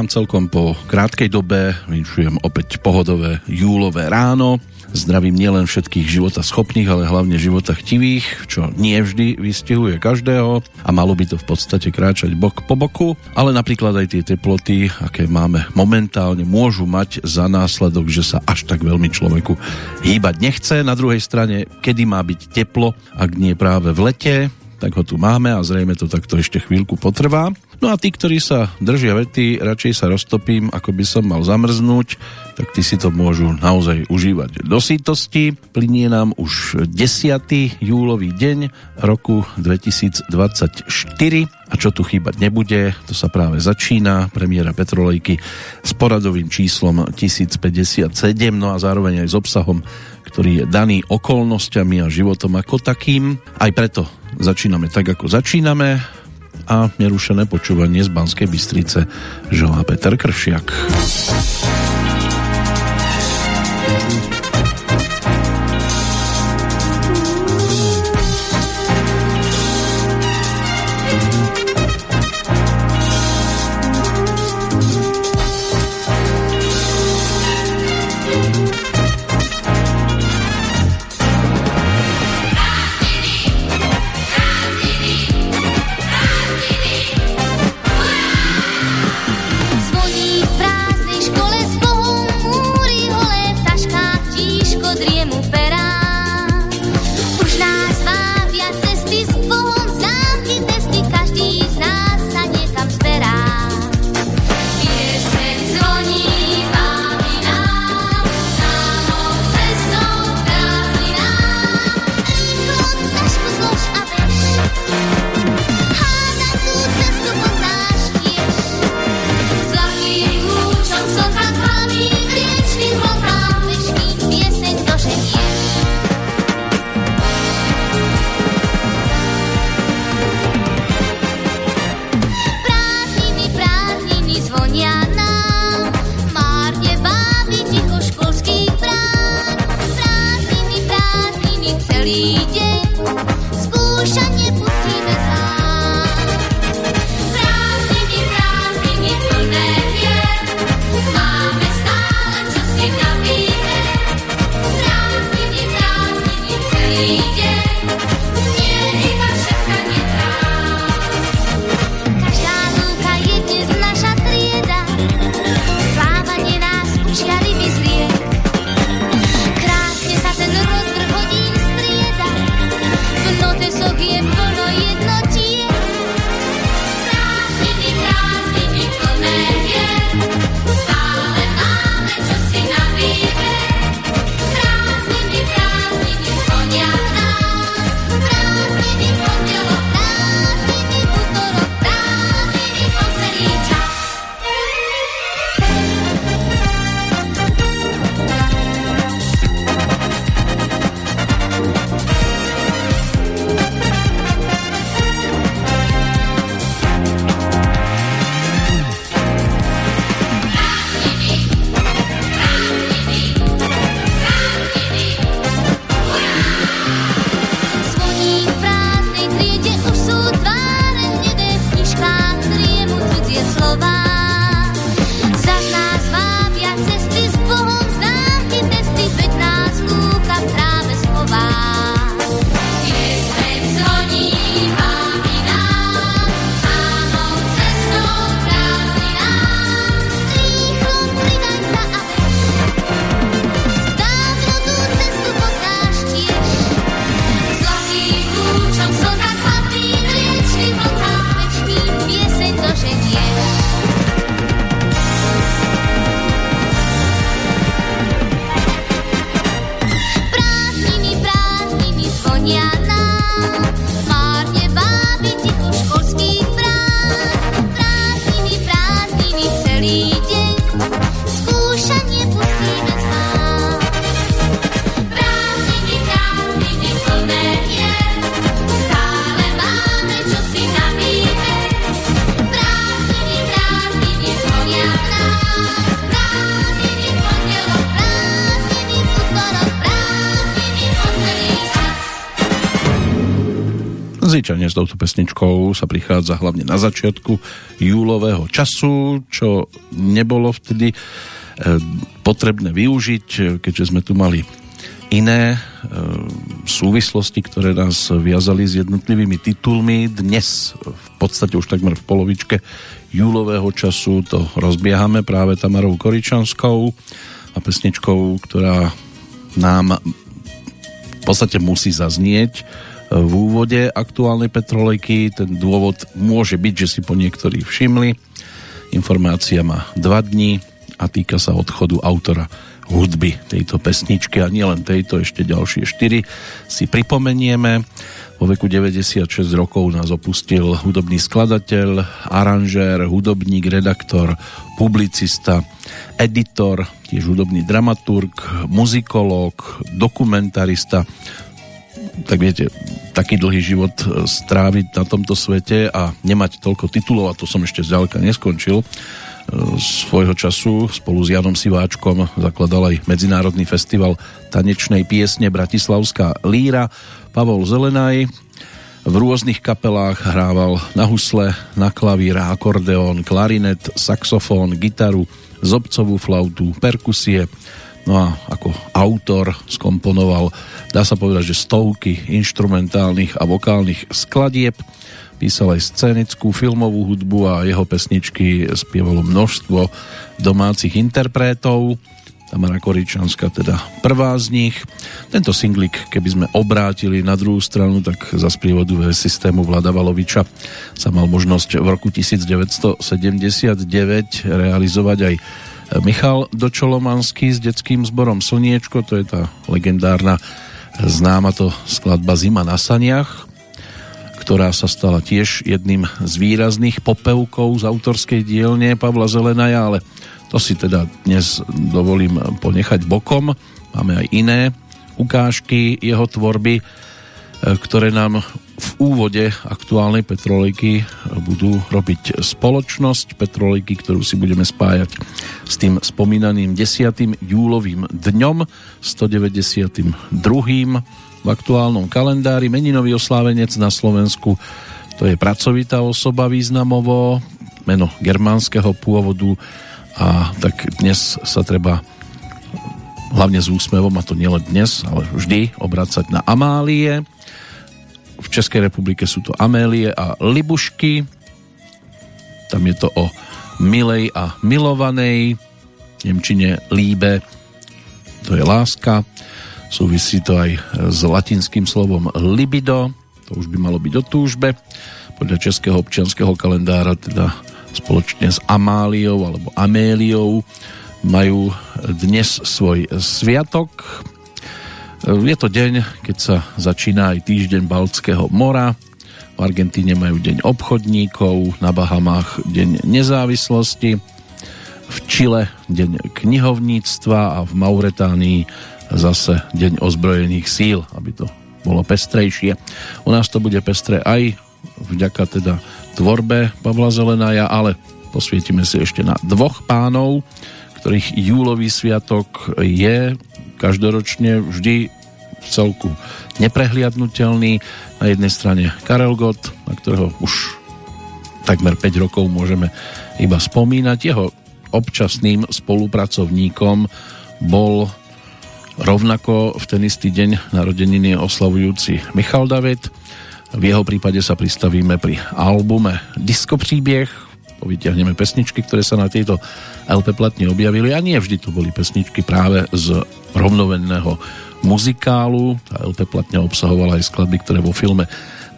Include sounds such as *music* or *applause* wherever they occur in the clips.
vám celkom po krátkej dobe vinšujem opäť pohodové júlové ráno. Zdravím nielen všetkých života schopných, ale hlavne života chtivých, čo nie vždy vystihuje každého a malo by to v podstate kráčať bok po boku, ale napríklad aj tie teploty, aké máme momentálne, môžu mať za následok, že sa až tak veľmi človeku hýbať nechce. Na druhej strane, kedy má byť teplo, ak nie práve v lete, tak ho tu máme a zrejme to takto ešte chvíľku potrvá. No a tí, ktorí sa držia vety, radšej sa roztopím, ako by som mal zamrznúť, tak tí si to môžu naozaj užívať do sítosti. Plinie nám už 10. júlový deň roku 2024 a čo tu chýbať nebude, to sa práve začína, premiéra Petrolejky s poradovým číslom 1057, no a zároveň aj s obsahom, ktorý je daný okolnosťami a životom ako takým. Aj preto začíname tak, ako začíname a nerušené počúvanie z Banskej Bystrice želá Peter Kršiak. Zvyčajne s touto pesničkou sa prichádza hlavne na začiatku júlového času, čo nebolo vtedy e, potrebné využiť, keďže sme tu mali iné e, súvislosti, ktoré nás viazali s jednotlivými titulmi. Dnes v podstate už takmer v polovičke júlového času to rozbiehame práve Tamarou Koričanskou a pesničkou, ktorá nám v podstate musí zaznieť v úvode aktuálnej petrolejky. Ten dôvod môže byť, že si po niektorí všimli. Informácia má dva dní a týka sa odchodu autora hudby tejto pesničky a nielen tejto, ešte ďalšie štyri si pripomenieme. Vo veku 96 rokov nás opustil hudobný skladateľ, aranžér, hudobník, redaktor, publicista, editor, tiež hudobný dramaturg, muzikológ, dokumentarista, tak viete, taký dlhý život e, stráviť na tomto svete a nemať toľko titulov, a to som ešte zďaleka neskončil, e, svojho času spolu s Janom Siváčkom zakladal aj Medzinárodný festival tanečnej piesne Bratislavská líra. Pavol Zelenaj v rôznych kapelách hrával na husle, na klavír, akordeón, klarinet, saxofón, gitaru, zobcovú flautu, perkusie, No a ako autor skomponoval, dá sa povedať, že stovky instrumentálnych a vokálnych skladieb, písal aj scénickú filmovú hudbu a jeho pesničky spievalo množstvo domácich interpretov. Tamara Koričanská teda prvá z nich. Tento singlik, keby sme obrátili na druhú stranu, tak za sprievodu systému Vlada Valoviča sa mal možnosť v roku 1979 realizovať aj Michal Dočolomanský s detským zborom Slniečko, to je tá legendárna známa to skladba Zima na saniach, ktorá sa stala tiež jedným z výrazných popevkov z autorskej dielne Pavla Zelenaja, ale to si teda dnes dovolím ponechať bokom. Máme aj iné ukážky jeho tvorby, ktoré nám v úvode aktuálnej petrolejky budú robiť spoločnosť petrolejky, ktorú si budeme spájať s tým spomínaným 10. júlovým dňom 192. v aktuálnom kalendári. Meninový oslávenec na Slovensku to je pracovitá osoba významovo, meno germánskeho pôvodu a tak dnes sa treba hlavne s úsmevom, a to nielen dnes, ale vždy obracať na Amálie, v Českej republike sú to Amélie a Libušky. Tam je to o milej a milovanej. V Nemčine líbe, to je láska. Súvisí to aj s latinským slovom libido, to už by malo byť o túžbe. Podľa českého občianského kalendára teda spoločne s Amáliou alebo Améliou majú dnes svoj sviatok je to deň, keď sa začína aj týždeň Baltského mora. V Argentíne majú deň obchodníkov, na Bahamách deň nezávislosti, v Čile deň knihovníctva a v Mauretánii zase deň ozbrojených síl, aby to bolo pestrejšie. U nás to bude pestré aj vďaka teda tvorbe Pavla Zelenaja, ale posvietime si ešte na dvoch pánov, ktorých júlový sviatok je každoročne vždy v celku neprehliadnutelný. Na jednej strane Karel Gott, na ktorého už takmer 5 rokov môžeme iba spomínať. Jeho občasným spolupracovníkom bol rovnako v ten istý deň narodeniny oslavujúci Michal David. V jeho prípade sa pristavíme pri albume Disco príbieh, povytiahneme pesničky, ktoré sa na tejto LP platne objavili a nie vždy to boli pesničky práve z rovnovenného muzikálu. Tá LP platňa obsahovala aj skladby, ktoré vo filme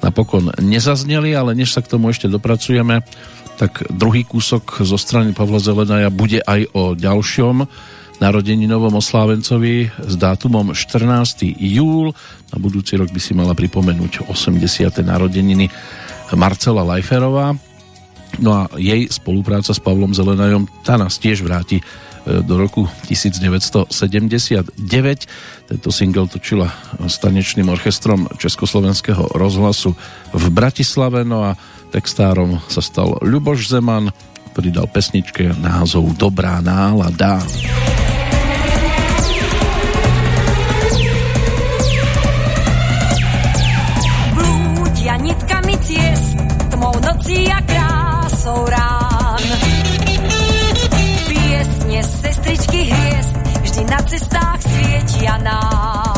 napokon nezazneli, ale než sa k tomu ešte dopracujeme, tak druhý kúsok zo strany Pavla Zelenaja bude aj o ďalšom narodeninovom oslávencovi s dátumom 14. júl. Na budúci rok by si mala pripomenúť 80. narodeniny Marcela Lajferová, No a jej spolupráca s Pavlom Zelenajom, tá nás tiež vráti do roku 1979. Tento single točila s tanečným orchestrom Československého rozhlasu v Bratislave, no a textárom sa stal Ľuboš Zeman, ktorý dal pesničke názov Dobrá nálada. Blúď, ja nitka nocí a krásou rán. Sestričky hviezd vždy na cestách svietia nám.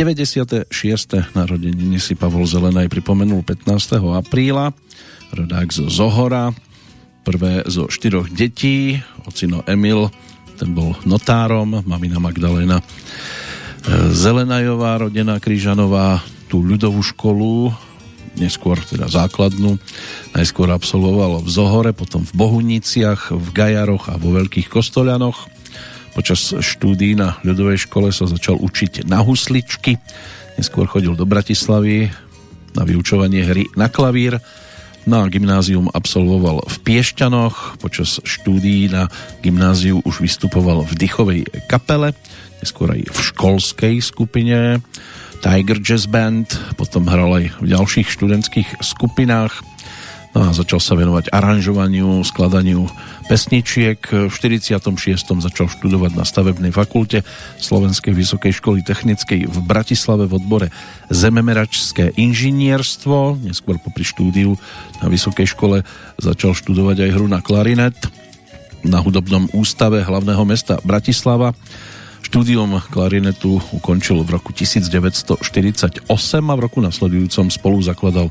96. narodeniny si Pavol Zelenaj pripomenul 15. apríla, rodák zo Zohora, prvé zo štyroch detí, ocino Emil, ten bol notárom, mamina Magdalena e, Zelenajová, rodená Kryžanová, tú ľudovú školu, neskôr teda základnú, najskôr absolvoval v Zohore, potom v Bohuniciach, v Gajaroch a vo Veľkých Kostolianoch. Počas štúdií na ľudovej škole sa začal učiť na husličky, neskôr chodil do Bratislavy na vyučovanie hry na klavír, No a gymnázium absolvoval v Piešťanoch, počas štúdií na gymnáziu už vystupoval v dychovej kapele, neskôr aj v školskej skupine. Tiger Jazz Band, potom hral aj v ďalších študentských skupinách, no a začal sa venovať aranžovaniu, skladaniu pesničiek. V 46. začal študovať na stavebnej fakulte Slovenskej vysokej školy technickej v Bratislave v odbore zememeračské inžinierstvo. Neskôr popri štúdiu na vysokej škole začal študovať aj hru na klarinet na hudobnom ústave hlavného mesta Bratislava. Štúdium klarinetu ukončil v roku 1948 a v roku nasledujúcom spolu zakladal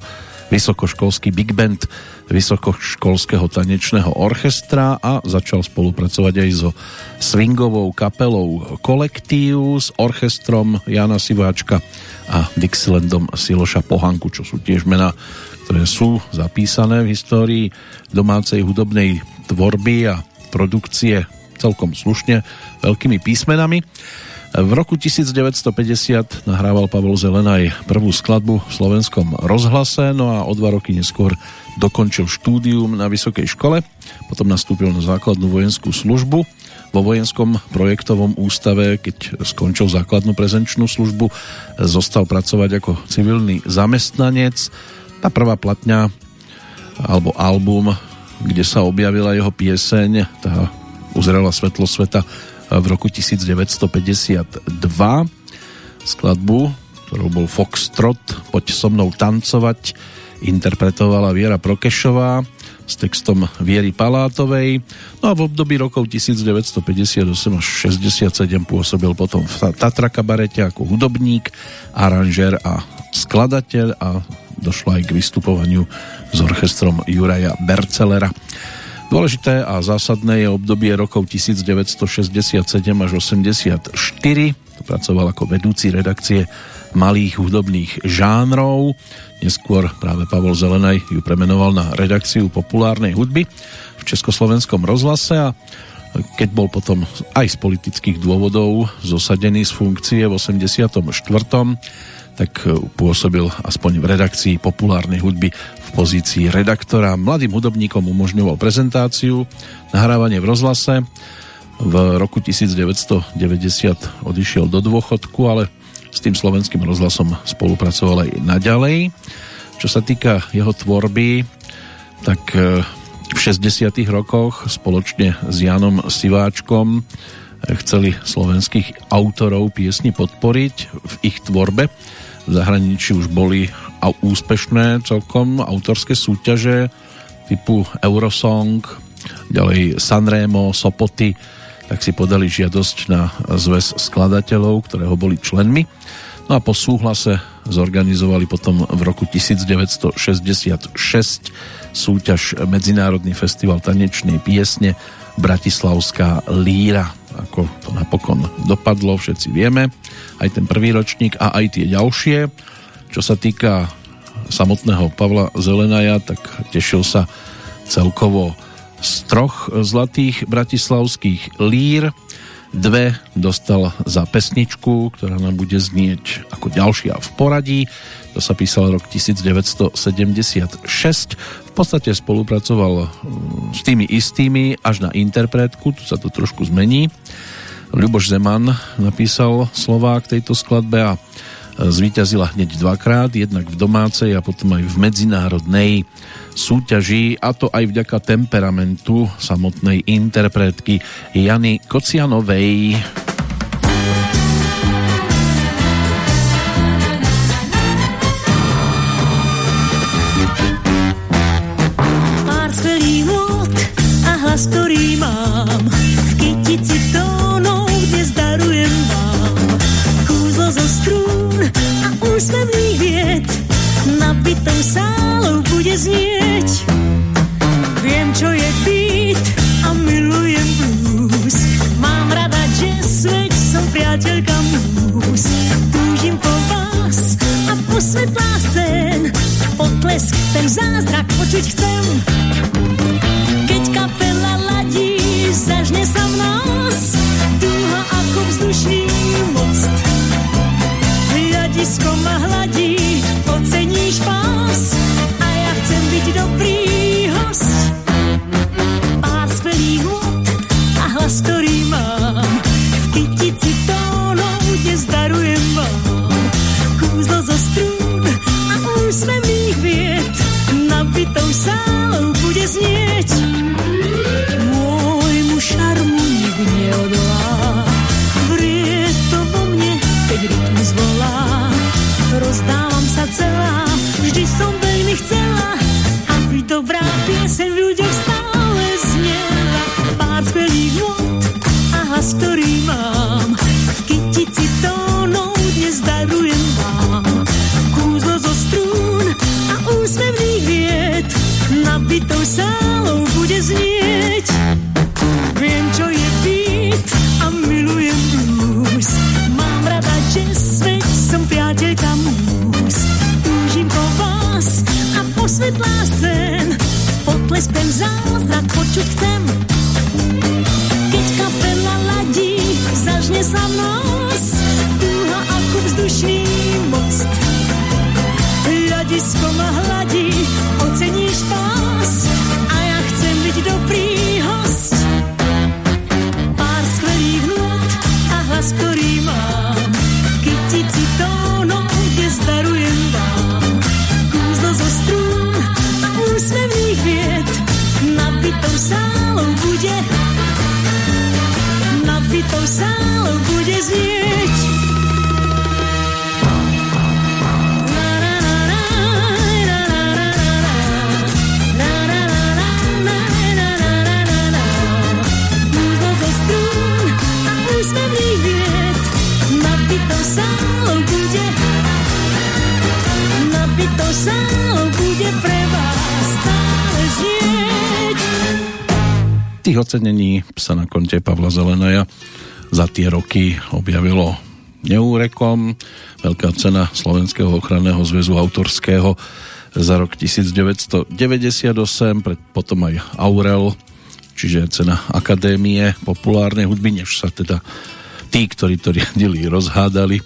vysokoškolský big band Vysokoškolského tanečného orchestra a začal spolupracovať aj so swingovou kapelou Kolektív s orchestrom Jana Siváčka a Dixielandom Siloša Pohanku, čo sú tiež mená, ktoré sú zapísané v histórii domácej hudobnej tvorby a produkcie celkom slušne veľkými písmenami. V roku 1950 nahrával Pavol Zelenaj prvú skladbu v slovenskom rozhlase, no a o dva roky neskôr dokončil štúdium na vysokej škole, potom nastúpil na základnú vojenskú službu. Vo vojenskom projektovom ústave, keď skončil základnú prezenčnú službu, zostal pracovať ako civilný zamestnanec, Tá prvá platňa alebo album, kde sa objavila jeho pieseň, tá uzrela svetlo sveta v roku 1952. Skladbu, ktorou bol Foxtrot, Poď so mnou tancovať, interpretovala Viera Prokešová s textom Viery Palátovej. No a v období rokov 1958 až 67 pôsobil potom v Tatra kabarete ako hudobník, aranžér a skladateľ a došlo aj k vystupovaniu s orchestrom Juraja Bercelera. Dôležité a zásadné je obdobie rokov 1967 až 84. Pracoval ako vedúci redakcie malých hudobných žánrov. Neskôr práve Pavol Zelenaj ju premenoval na redakciu populárnej hudby v Československom rozhlase a keď bol potom aj z politických dôvodov zosadený z funkcie v 84 tak pôsobil aspoň v redakcii populárnej hudby v pozícii redaktora. Mladým hudobníkom umožňoval prezentáciu, nahrávanie v rozhlase. V roku 1990 odišiel do dôchodku, ale s tým slovenským rozhlasom spolupracoval aj naďalej. Čo sa týka jeho tvorby, tak e, v 60. rokoch spoločne s Janom Siváčkom e, chceli slovenských autorov piesni podporiť v ich tvorbe. V zahraničí už boli úspešné celkom autorské súťaže typu Eurosong, ďalej Sanremo, Sopoty, tak si podali žiadosť na zväz skladateľov, ktorého boli členmi. No a po súhlase zorganizovali potom v roku 1966 súťaž Medzinárodný festival tanečnej piesne Bratislavská líra. Ako to napokon dopadlo, všetci vieme. Aj ten prvý ročník a aj tie ďalšie. Čo sa týka samotného Pavla Zelenaja, tak tešil sa celkovo z troch zlatých bratislavských lír. Dve dostal za pesničku, ktorá nám bude znieť ako ďalšia v poradí. To sa písal rok 1976. V podstate spolupracoval mm, s tými istými až na interpretku, tu sa to trošku zmení. Ľuboš Zeman napísal slová k tejto skladbe a zvíťazila hneď dvakrát, jednak v domácej a potom aj v medzinárodnej súťaži a to aj vďaka temperamentu samotnej interpretky Jany Kocianovej. Sálou bude znieť priateľka mús. Túžim po vás a po svetlá scén. Potlesk, ten zázrak počuť chcem. Keď kapela ladí, zažne sa v nás. Dúha ako vzdušný ocenení sa na konte Pavla Zelenaja za tie roky objavilo neúrekom. Veľká cena Slovenského ochranného zväzu autorského za rok 1998, pred, potom aj Aurel, čiže cena Akadémie populárnej hudby, než sa teda tí, ktorí to riadili, rozhádali,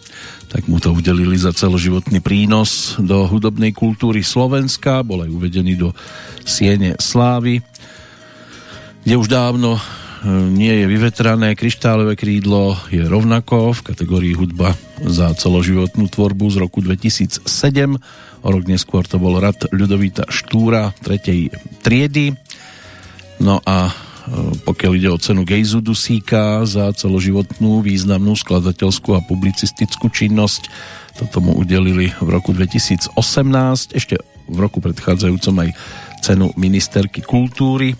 tak mu to udelili za celoživotný prínos do hudobnej kultúry Slovenska, bol aj uvedený do Siene Slávy, kde už dávno e, nie je vyvetrané, kryštálové krídlo je rovnako v kategórii hudba za celoživotnú tvorbu z roku 2007. O rok neskôr to bol rad Ľudovita Štúra 3. triedy. No a E, pokiaľ ide o cenu Gejzu Dusíka za celoživotnú významnú skladateľskú a publicistickú činnosť. Toto mu udelili v roku 2018, ešte v roku predchádzajúcom aj cenu ministerky kultúry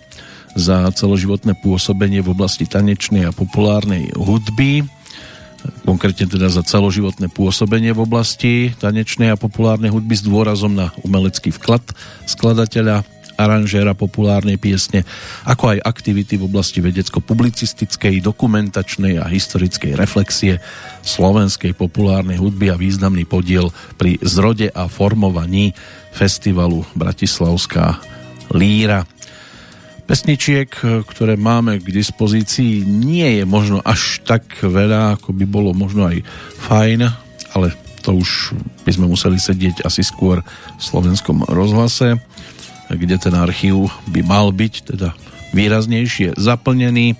za celoživotné pôsobenie v oblasti tanečnej a populárnej hudby konkrétne teda za celoživotné pôsobenie v oblasti tanečnej a populárnej hudby s dôrazom na umelecký vklad skladateľa aranžéra populárnej piesne, ako aj aktivity v oblasti vedecko-publicistickej, dokumentačnej a historickej reflexie slovenskej populárnej hudby a významný podiel pri zrode a formovaní festivalu Bratislavská líra. Pesničiek, ktoré máme k dispozícii, nie je možno až tak veľa, ako by bolo možno aj fajn, ale to už by sme museli sedieť asi skôr v slovenskom rozhlase kde ten archív by mal byť teda výraznejšie zaplnený.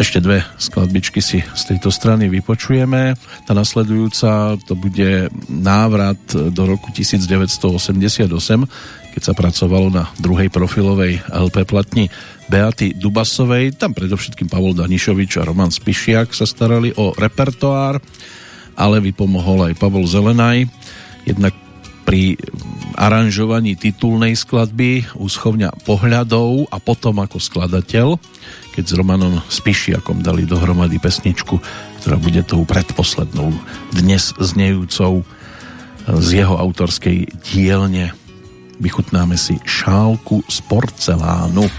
Ešte dve skladbičky si z tejto strany vypočujeme. Tá nasledujúca to bude návrat do roku 1988, keď sa pracovalo na druhej profilovej LP platni Beaty Dubasovej. Tam predovšetkým Pavol Danišovič a Roman Spišiak sa starali o repertoár, ale vypomohol aj Pavol Zelenaj. Jednak pri aranžovaní titulnej skladby Úschovňa pohľadov a potom ako skladateľ, keď s Romanom Spišiakom dali dohromady pesničku, ktorá bude tou predposlednou dnes znejúcou z jeho autorskej dielne. Vychutnáme si šálku z porcelánu.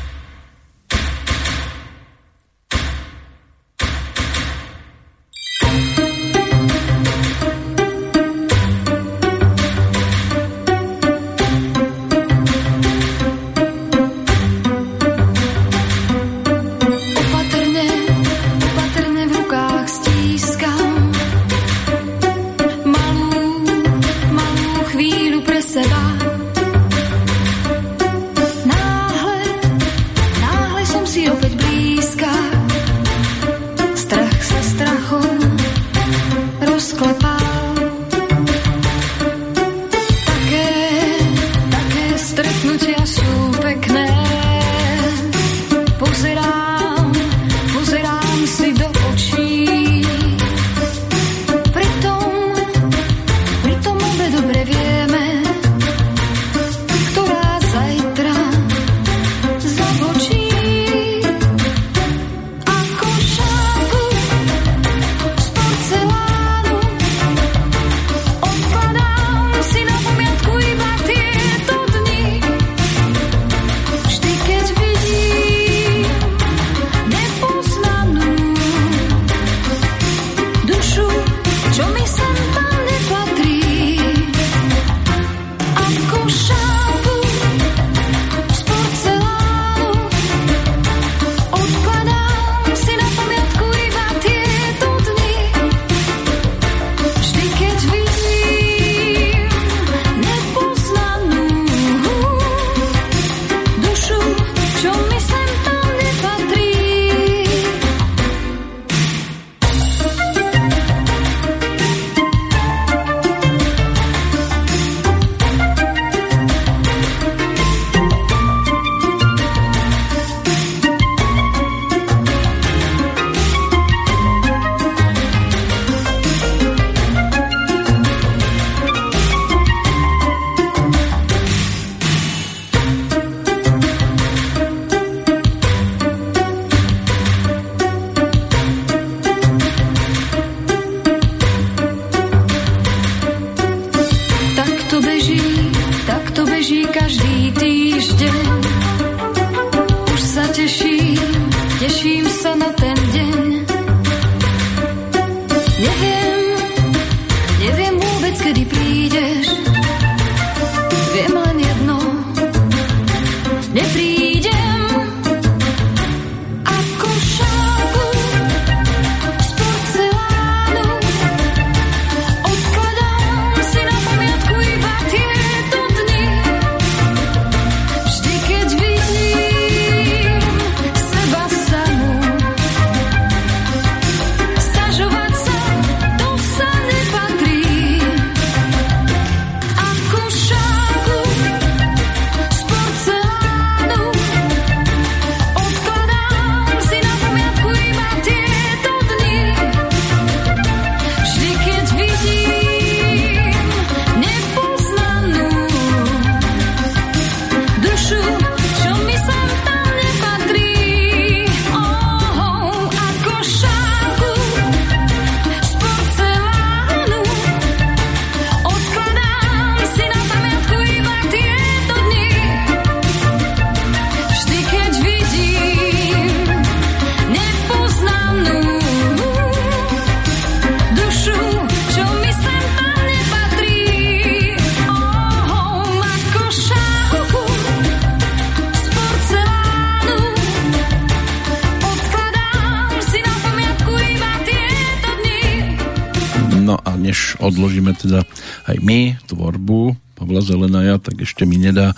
Odložíme teda aj my tvorbu Pavla Zelenaja, tak ešte mi nedá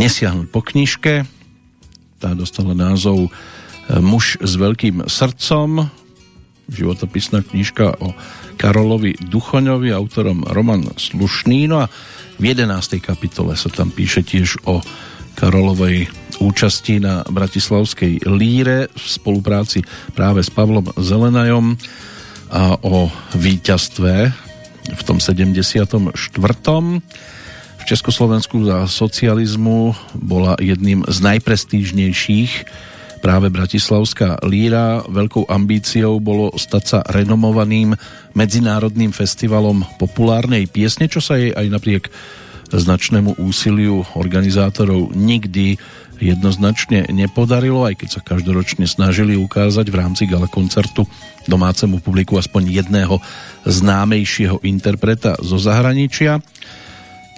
nesiahnuť po knižke. Tá dostala názov e, Muž s veľkým srdcom, životopisná knižka o Karolovi Duchoňovi, autorom Roman Slušný. No a v 11. kapitole sa tam píše tiež o Karolovej účasti na Bratislavskej líre v spolupráci práve s Pavlom Zelenajom a o víťazstve v tom 74. V Československu za socializmu bola jedným z najprestížnejších práve Bratislavská líra. Veľkou ambíciou bolo stať sa renomovaným medzinárodným festivalom populárnej piesne, čo sa jej aj napriek značnému úsiliu organizátorov nikdy jednoznačne nepodarilo, aj keď sa každoročne snažili ukázať v rámci gala koncertu domácemu publiku aspoň jedného známejšieho interpreta zo zahraničia.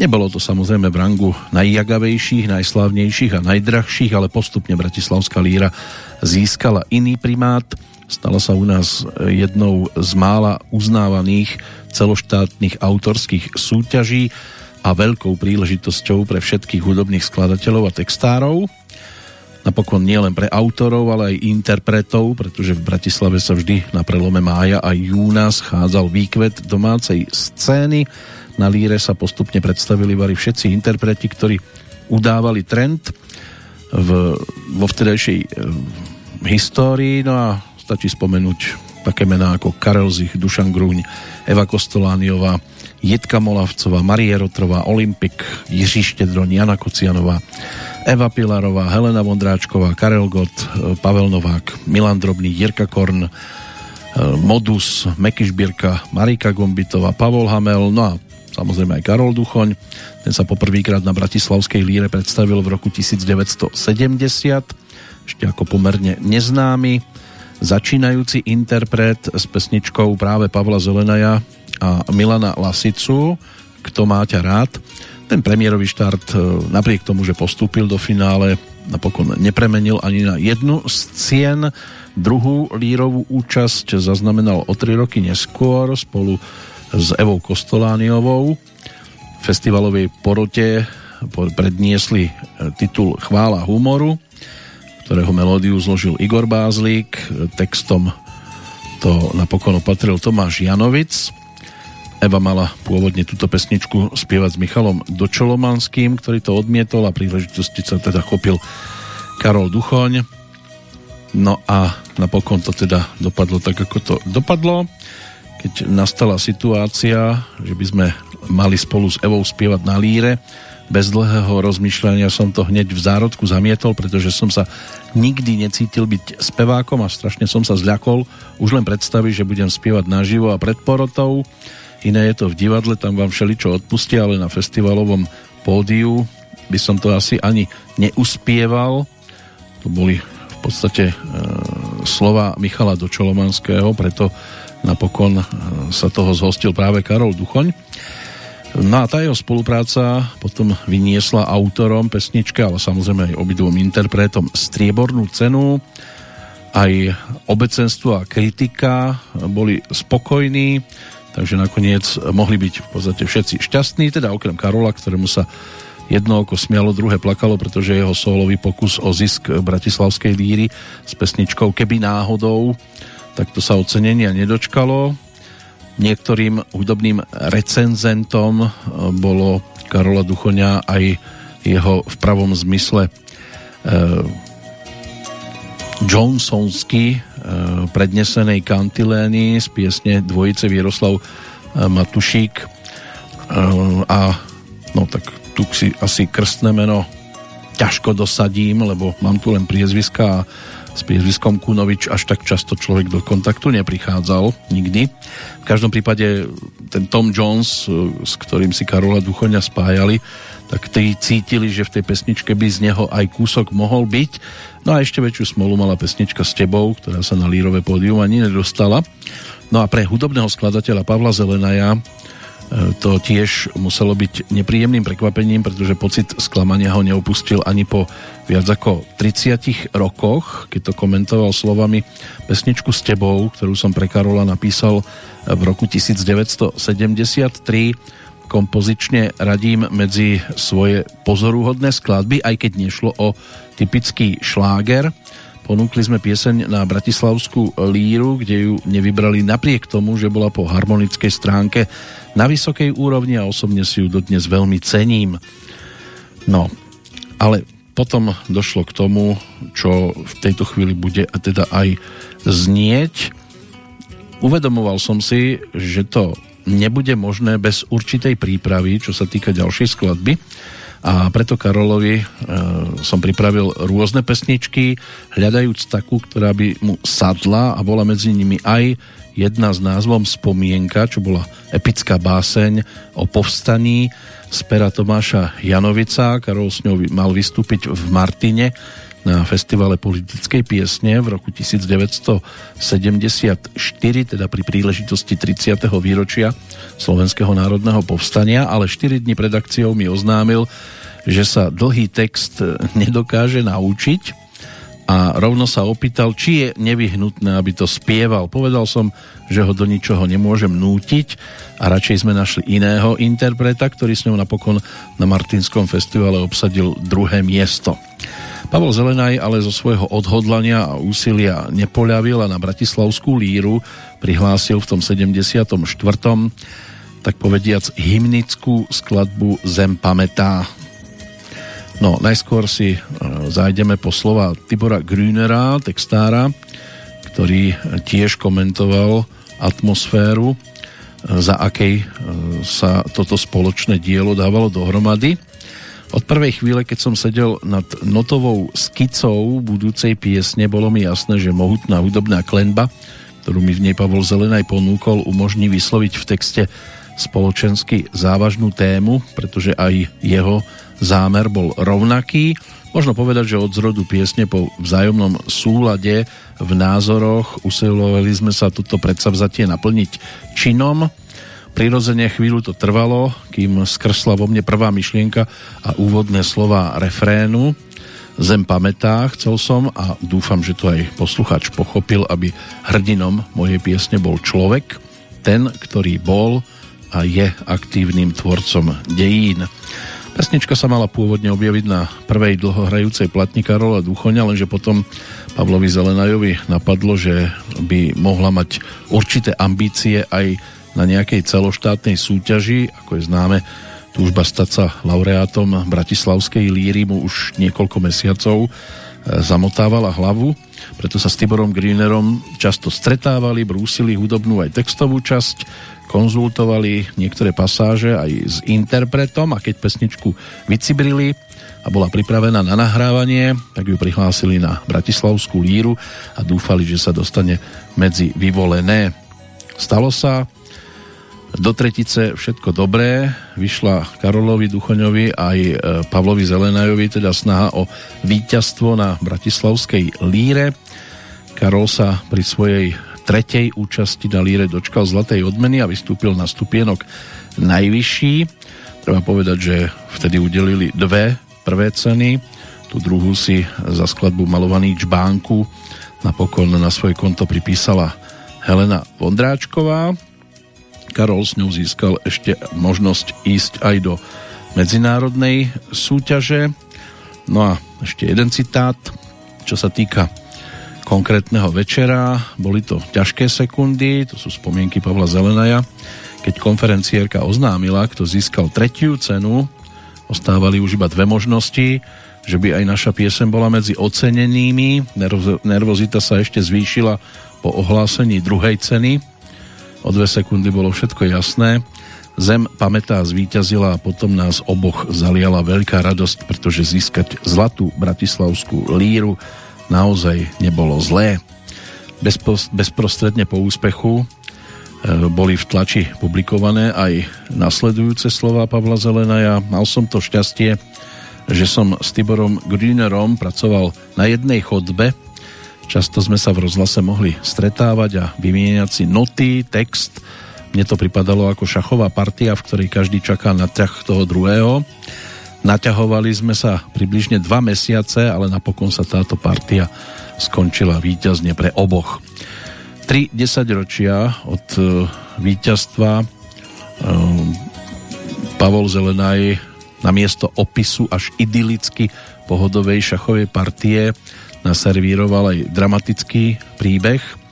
Nebolo to samozrejme v rangu najjagavejších, najslavnejších a najdrahších, ale postupne Bratislavská líra získala iný primát. Stala sa u nás jednou z mála uznávaných celoštátnych autorských súťaží a veľkou príležitosťou pre všetkých hudobných skladateľov a textárov. Napokon nie len pre autorov, ale aj interpretov, pretože v Bratislave sa vždy na prelome mája a júna schádzal výkvet domácej scény. Na líre sa postupne predstavili vari všetci interpreti, ktorí udávali trend v, vo vtedajšej e, histórii. No a stačí spomenúť také mená ako Karel Zich, Dušan Gruň, Eva Kostolániová, Jitka Molavcová, Marie Rotrová, Olympik, Jiří Štedroň, Jana Kocianová, Eva Pilarová, Helena Vondráčková, Karel Gott, Pavel Novák, Milan Drobný, Jirka Korn, Modus, Meky Šbírka, Marika Gombitová, Pavol Hamel, no a samozrejme aj Karol Duchoň. Ten sa poprvýkrát na Bratislavskej líre predstavil v roku 1970, ešte ako pomerne neznámy, začínajúci interpret s pesničkou práve Pavla Zelenaja a Milana Lasicu, Kto má ťa rád. Ten premiérový štart napriek tomu, že postúpil do finále, napokon nepremenil ani na jednu z cien. Druhú lírovú účasť zaznamenal o tri roky neskôr spolu s Evou Kostolániovou. V festivalovej porote predniesli titul Chvála humoru, ktorého melódiu zložil Igor Bázlík, textom to napokon opatril Tomáš Janovic. Eva mala pôvodne túto pesničku spievať s Michalom Dočolomanským, ktorý to odmietol a príležitosti sa teda chopil Karol Duchoň. No a napokon to teda dopadlo tak, ako to dopadlo. Keď nastala situácia, že by sme mali spolu s Evou spievať na líre, bez dlhého rozmýšľania som to hneď v zárodku zamietol, pretože som sa nikdy necítil byť spevákom a strašne som sa zľakol už len predstaviť, že budem spievať naživo a pred porotou. Iné je to v divadle, tam vám všeličo odpustia, ale na festivalovom pódiu by som to asi ani neuspieval. To boli v podstate e, slova Michala Dočolomanského, preto napokon e, sa toho zhostil práve Karol Duchoň. No a tá jeho spolupráca potom vyniesla autorom pesnička, ale samozrejme aj obidvom interpretom striebornú cenu. Aj obecenstvo a kritika boli spokojní, takže nakoniec mohli byť v podstate všetci šťastní, teda okrem Karola, ktorému sa jedno oko smialo, druhé plakalo, pretože jeho solový pokus o zisk bratislavskej líry s pesničkou Keby náhodou, tak to sa ocenenia nedočkalo. Niektorým hudobným recenzentom e, bolo Karola Duchoňa aj jeho v pravom zmysle e, Johnsonsky e, prednesenej kantilény z piesne dvojice Vieroslav e, Matušík e, a no tak tu si asi krstné meno ťažko dosadím, lebo mám tu len priezviska a s priezviskom Kunovič až tak často človek do kontaktu neprichádzal nikdy. V každom prípade ten Tom Jones, s ktorým si Karola Duchoňa spájali, tak tí cítili, že v tej pesničke by z neho aj kúsok mohol byť. No a ešte väčšiu smolu mala pesnička s tebou, ktorá sa na lírové pódium ani nedostala. No a pre hudobného skladateľa Pavla Zelenaja to tiež muselo byť nepríjemným prekvapením, pretože pocit sklamania ho neopustil ani po viac ako 30 rokoch, keď to komentoval slovami pesničku s tebou, ktorú som pre Karola napísal v roku 1973. Kompozične radím medzi svoje pozoruhodné skladby, aj keď nešlo o typický šláger. Ponúkli sme pieseň na Bratislavskú líru, kde ju nevybrali napriek tomu, že bola po harmonickej stránke na vysokej úrovni a osobne si ju dodnes veľmi cením. No, ale potom došlo k tomu, čo v tejto chvíli bude a teda aj znieť. Uvedomoval som si, že to nebude možné bez určitej prípravy, čo sa týka ďalšej skladby a preto Karolovi e, som pripravil rôzne pesničky, hľadajúc takú, ktorá by mu sadla a bola medzi nimi aj jedna s názvom Spomienka, čo bola epická báseň o povstaní z pera Tomáša Janovica. Karol s ňou mal vystúpiť v Martine na festivale politickej piesne v roku 1974, teda pri príležitosti 30. výročia Slovenského národného povstania, ale 4 dní pred akciou mi oznámil, že sa dlhý text nedokáže naučiť a rovno sa opýtal, či je nevyhnutné, aby to spieval. Povedal som, že ho do ničoho nemôžem nútiť a radšej sme našli iného interpreta, ktorý s ňou napokon na Martinskom festivale obsadil druhé miesto. Pavel Zelenaj ale zo svojho odhodlania a úsilia nepoľavil a na Bratislavskú líru prihlásil v tom 74. tak povediac hymnickú skladbu Zem pamätá. No, najskôr si e, zájdeme po slova Tibora Grünera, textára, ktorý tiež komentoval atmosféru, e, za akej e, sa toto spoločné dielo dávalo dohromady. Od prvej chvíle, keď som sedel nad notovou skicou budúcej piesne, bolo mi jasné, že mohutná hudobná klenba, ktorú mi v nej Pavol Zelenaj ponúkol, umožní vysloviť v texte spoločensky závažnú tému, pretože aj jeho zámer bol rovnaký. Možno povedať, že od zrodu piesne po vzájomnom súlade v názoroch usilovali sme sa toto predsavzatie naplniť činom. Prirodzene chvíľu to trvalo, kým skrsla vo mne prvá myšlienka a úvodné slova refrénu. Zem pamätá, chcel som a dúfam, že to aj posluchač pochopil, aby hrdinom mojej piesne bol človek, ten, ktorý bol a je aktívnym tvorcom dejín. Pesnička sa mala pôvodne objaviť na prvej dlhohrajúcej platni Karola Duchoňa, lenže potom Pavlovi Zelenajovi napadlo, že by mohla mať určité ambície aj na nejakej celoštátnej súťaži, ako je známe, túžba stať sa laureátom Bratislavskej líry mu už niekoľko mesiacov e, zamotávala hlavu, preto sa s Tiborom Greenerom často stretávali, brúsili hudobnú aj textovú časť, konzultovali niektoré pasáže aj s interpretom a keď pesničku vycibrili a bola pripravená na nahrávanie, tak ju prihlásili na Bratislavskú líru a dúfali, že sa dostane medzi vyvolené. Stalo sa, do tretice všetko dobré, vyšla Karolovi Duchoňovi aj e, Pavlovi Zelenajovi, teda snaha o víťazstvo na Bratislavskej líre. Karol sa pri svojej tretej účasti na líre dočkal zlatej odmeny a vystúpil na stupienok najvyšší. Treba povedať, že vtedy udelili dve prvé ceny. Tu druhú si za skladbu Malovaný čbánku napokon na svoje konto pripísala Helena Vondráčková. Karol s ňou získal ešte možnosť ísť aj do medzinárodnej súťaže. No a ešte jeden citát, čo sa týka konkrétneho večera. Boli to ťažké sekundy, to sú spomienky Pavla Zelenaja, keď konferenciérka oznámila, kto získal tretiu cenu, ostávali už iba dve možnosti, že by aj naša piesem bola medzi ocenenými. Nervozita sa ešte zvýšila po ohlásení druhej ceny. O dve sekundy bolo všetko jasné. Zem pamätá zvíťazila a potom nás oboch zaliala veľká radosť, pretože získať zlatú bratislavskú líru naozaj nebolo zlé. bezprostredne po úspechu e, boli v tlači publikované aj nasledujúce slova Pavla Zelenaja. Mal som to šťastie, že som s Tiborom Grünerom pracoval na jednej chodbe. Často sme sa v rozhlase mohli stretávať a vymieňať si noty, text, mne to pripadalo ako šachová partia, v ktorej každý čaká na ťah toho druhého. Naťahovali sme sa približne dva mesiace, ale napokon sa táto partia skončila víťazne pre oboch. Tri desaťročia od e, víťazstva e, Pavol Zelenaj na miesto opisu až idylicky pohodovej šachovej partie naservíroval aj dramatický príbeh –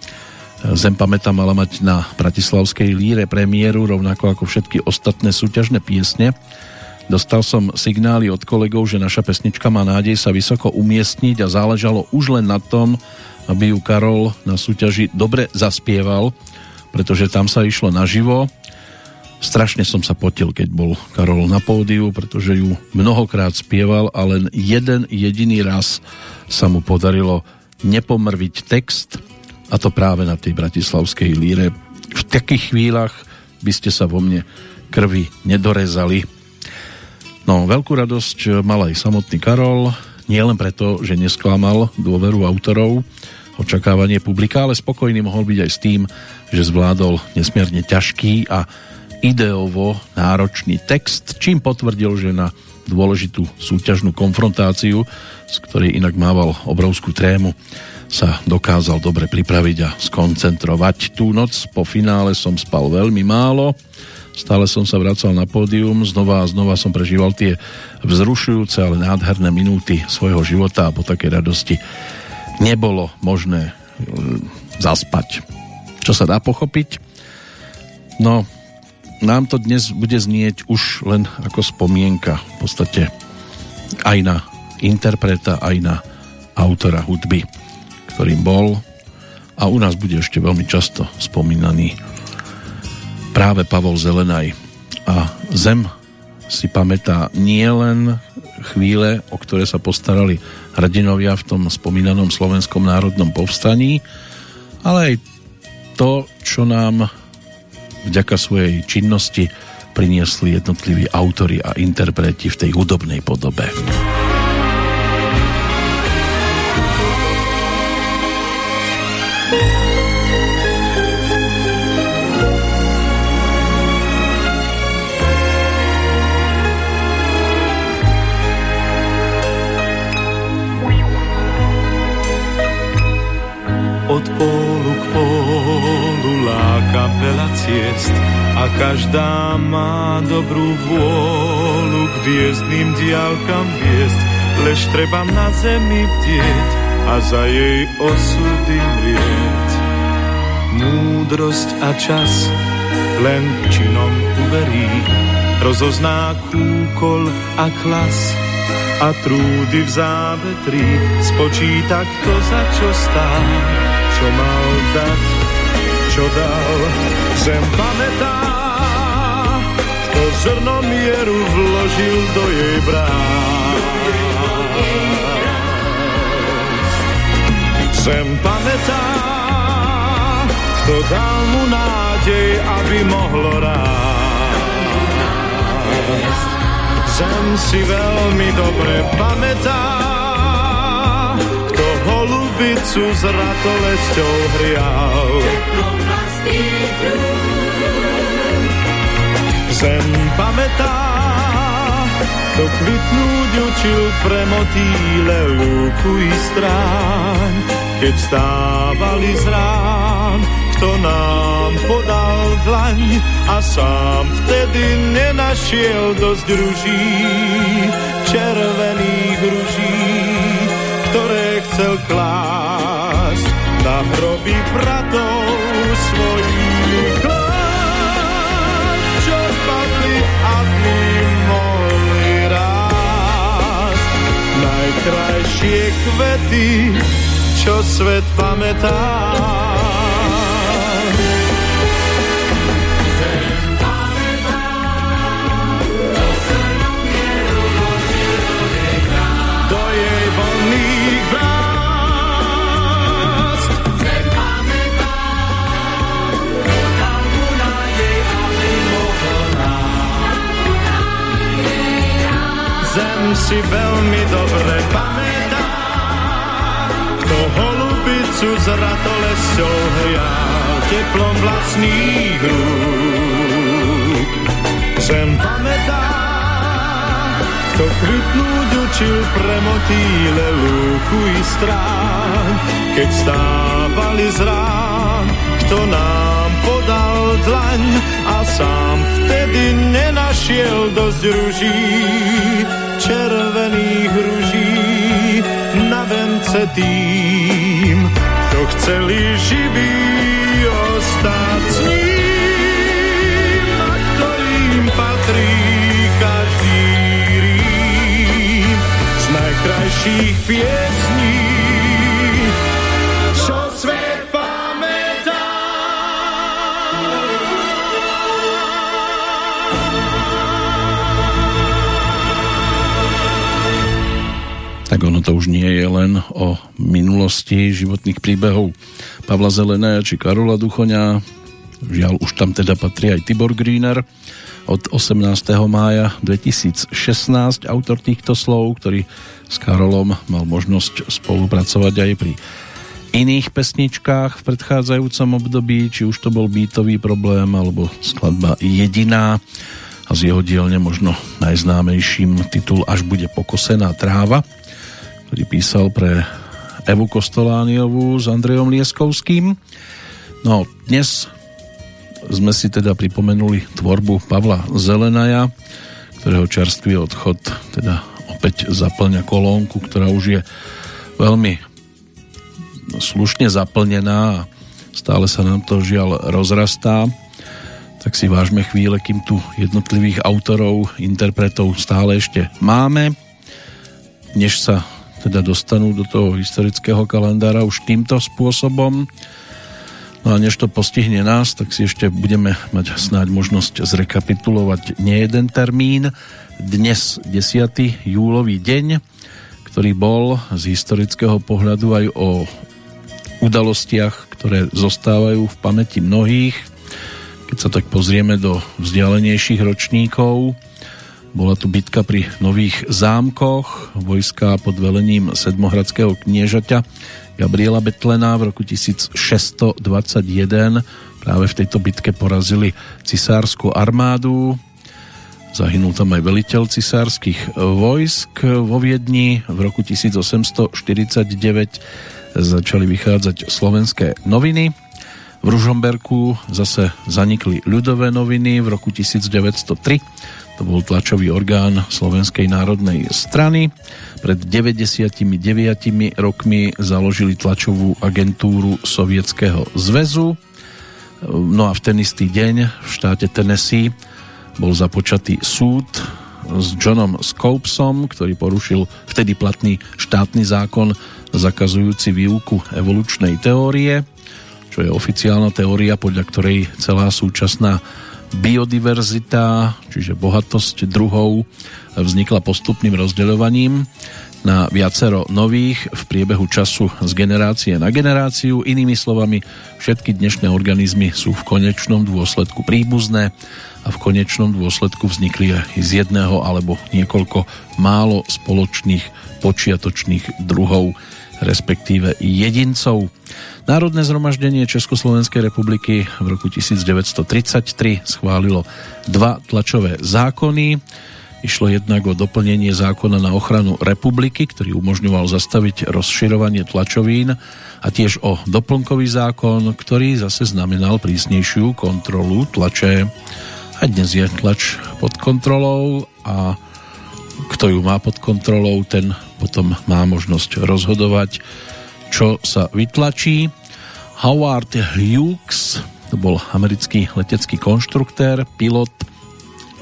Zem pamäta mala mať na Bratislavskej líre premiéru, rovnako ako všetky ostatné súťažné piesne. Dostal som signály od kolegov, že naša pesnička má nádej sa vysoko umiestniť a záležalo už len na tom, aby ju Karol na súťaži dobre zaspieval, pretože tam sa išlo naživo. Strašne som sa potil, keď bol Karol na pódiu, pretože ju mnohokrát spieval a len jeden jediný raz sa mu podarilo nepomrviť text a to práve na tej bratislavskej líre. V takých chvíľach by ste sa vo mne krvi nedorezali. No, veľkú radosť mal aj samotný Karol, nie len preto, že nesklamal dôveru autorov, očakávanie publika, ale spokojný mohol byť aj s tým, že zvládol nesmierne ťažký a ideovo náročný text, čím potvrdil, že na dôležitú súťažnú konfrontáciu, z ktorej inak mával obrovskú trému, sa dokázal dobre pripraviť a skoncentrovať. Tú noc po finále som spal veľmi málo, stále som sa vracal na pódium, znova a znova som prežíval tie vzrušujúce, ale nádherné minúty svojho života a po takej radosti nebolo možné mm, zaspať. Čo sa dá pochopiť? No, nám to dnes bude znieť už len ako spomienka v podstate aj na interpreta, aj na autora hudby ktorým bol a u nás bude ešte veľmi často spomínaný práve Pavol Zelenaj. A Zem si pamätá nie len chvíle, o ktoré sa postarali hrdinovia v tom spomínanom slovenskom národnom povstaní, ale aj to, čo nám vďaka svojej činnosti priniesli jednotliví autory a interpreti v tej hudobnej podobe. Od ciest a každá má dobrú vôľu k hviezdným diálkam viesť. Lež treba na zemi bdieť a za jej osudy mrieť. Múdrosť a čas len činom uverí, rozozná kúkol a klas a trúdy v závetri spočíta, kto za čo stál čo mal dať, čo dal. Zem pamätá, kto zrno mieru vložil do jej brán. Zem pamätá, kto dal mu nádej, aby mohlo rásť. Zem si veľmi dobre pamätá, kto holub holubicu s ratolesťou hrial. Zem pamätá, to kvitnúť učil pre motýle lúku i stráň, keď stávali z rán, kto nám podal dlaň a sám vtedy nenašiel dosť ruží, červených ruží, ktoré chcel klásť na hroby bratov svojich čo padli a my mohli rásť. Najkrajšie kvety, čo svet pamätá. Si veľmi dobre pamätá, kto holubicu s ratolesťou hrial teplom vlastných rúk. Zem pamätá, kto kvitnúť učil pre motýle lúku i strán, keď stávali z rán, kto nám podal dlaň a sám vtedy nenašiel dosť ruží, červených ruží na vence tým, čo chceli živí ostať s ním, na ktorým patrí každý rím z najkrajších piesní, ono to už nie je len o minulosti životných príbehov Pavla Zeleného či Karola Duchoňa. Žiaľ, už tam teda patrí aj Tibor Greener od 18. mája 2016, autor týchto slov, ktorý s Karolom mal možnosť spolupracovať aj pri iných pesničkách v predchádzajúcom období, či už to bol bytový problém alebo skladba Jediná a z jeho dielne možno najznámejším titul Až bude pokosená tráva, ktorý písal pre Evu Kostolániovú s Andrejom Lieskovským. No, dnes sme si teda pripomenuli tvorbu Pavla Zelenaja, ktorého čerstvý odchod teda opäť zaplňa kolónku, ktorá už je veľmi slušne zaplnená a stále sa nám to žiaľ rozrastá tak si vážme chvíle, kým tu jednotlivých autorov, interpretov stále ešte máme, než sa teda dostanú do toho historického kalendára už týmto spôsobom. No a než to postihne nás, tak si ešte budeme mať snáď možnosť zrekapitulovať nejeden termín. Dnes 10. júlový deň, ktorý bol z historického pohľadu aj o udalostiach, ktoré zostávajú v pamäti mnohých. Keď sa tak pozrieme do vzdialenejších ročníkov, bola tu bitka pri Nových zámkoch, vojska pod velením sedmohradského kniežaťa Gabriela Betlena v roku 1621 práve v tejto bitke porazili cisársku armádu. Zahynul tam aj veliteľ cisárskych vojsk vo Viedni. V roku 1849 začali vychádzať slovenské noviny. V Ružomberku zase zanikli ľudové noviny v roku 1903 to bol tlačový orgán Slovenskej národnej strany. Pred 99 rokmi založili tlačovú agentúru Sovietskeho zväzu. No a v ten istý deň v štáte Tennessee bol započatý súd s Johnom Scopesom, ktorý porušil vtedy platný štátny zákon zakazujúci výuku evolučnej teórie, čo je oficiálna teória, podľa ktorej celá súčasná biodiverzita, čiže bohatosť druhov vznikla postupným rozdeľovaním na viacero nových v priebehu času z generácie na generáciu. Inými slovami, všetky dnešné organizmy sú v konečnom dôsledku príbuzné a v konečnom dôsledku vznikli z jedného alebo niekoľko málo spoločných počiatočných druhov respektíve jedincov. Národné zhromaždenie Československej republiky v roku 1933 schválilo dva tlačové zákony. Išlo jednak o doplnenie zákona na ochranu republiky, ktorý umožňoval zastaviť rozširovanie tlačovín a tiež o doplnkový zákon, ktorý zase znamenal prísnejšiu kontrolu tlače. A dnes je tlač pod kontrolou a kto ju má pod kontrolou, ten potom má možnosť rozhodovať, čo sa vytlačí. Howard Hughes, to bol americký letecký konštruktér, pilot,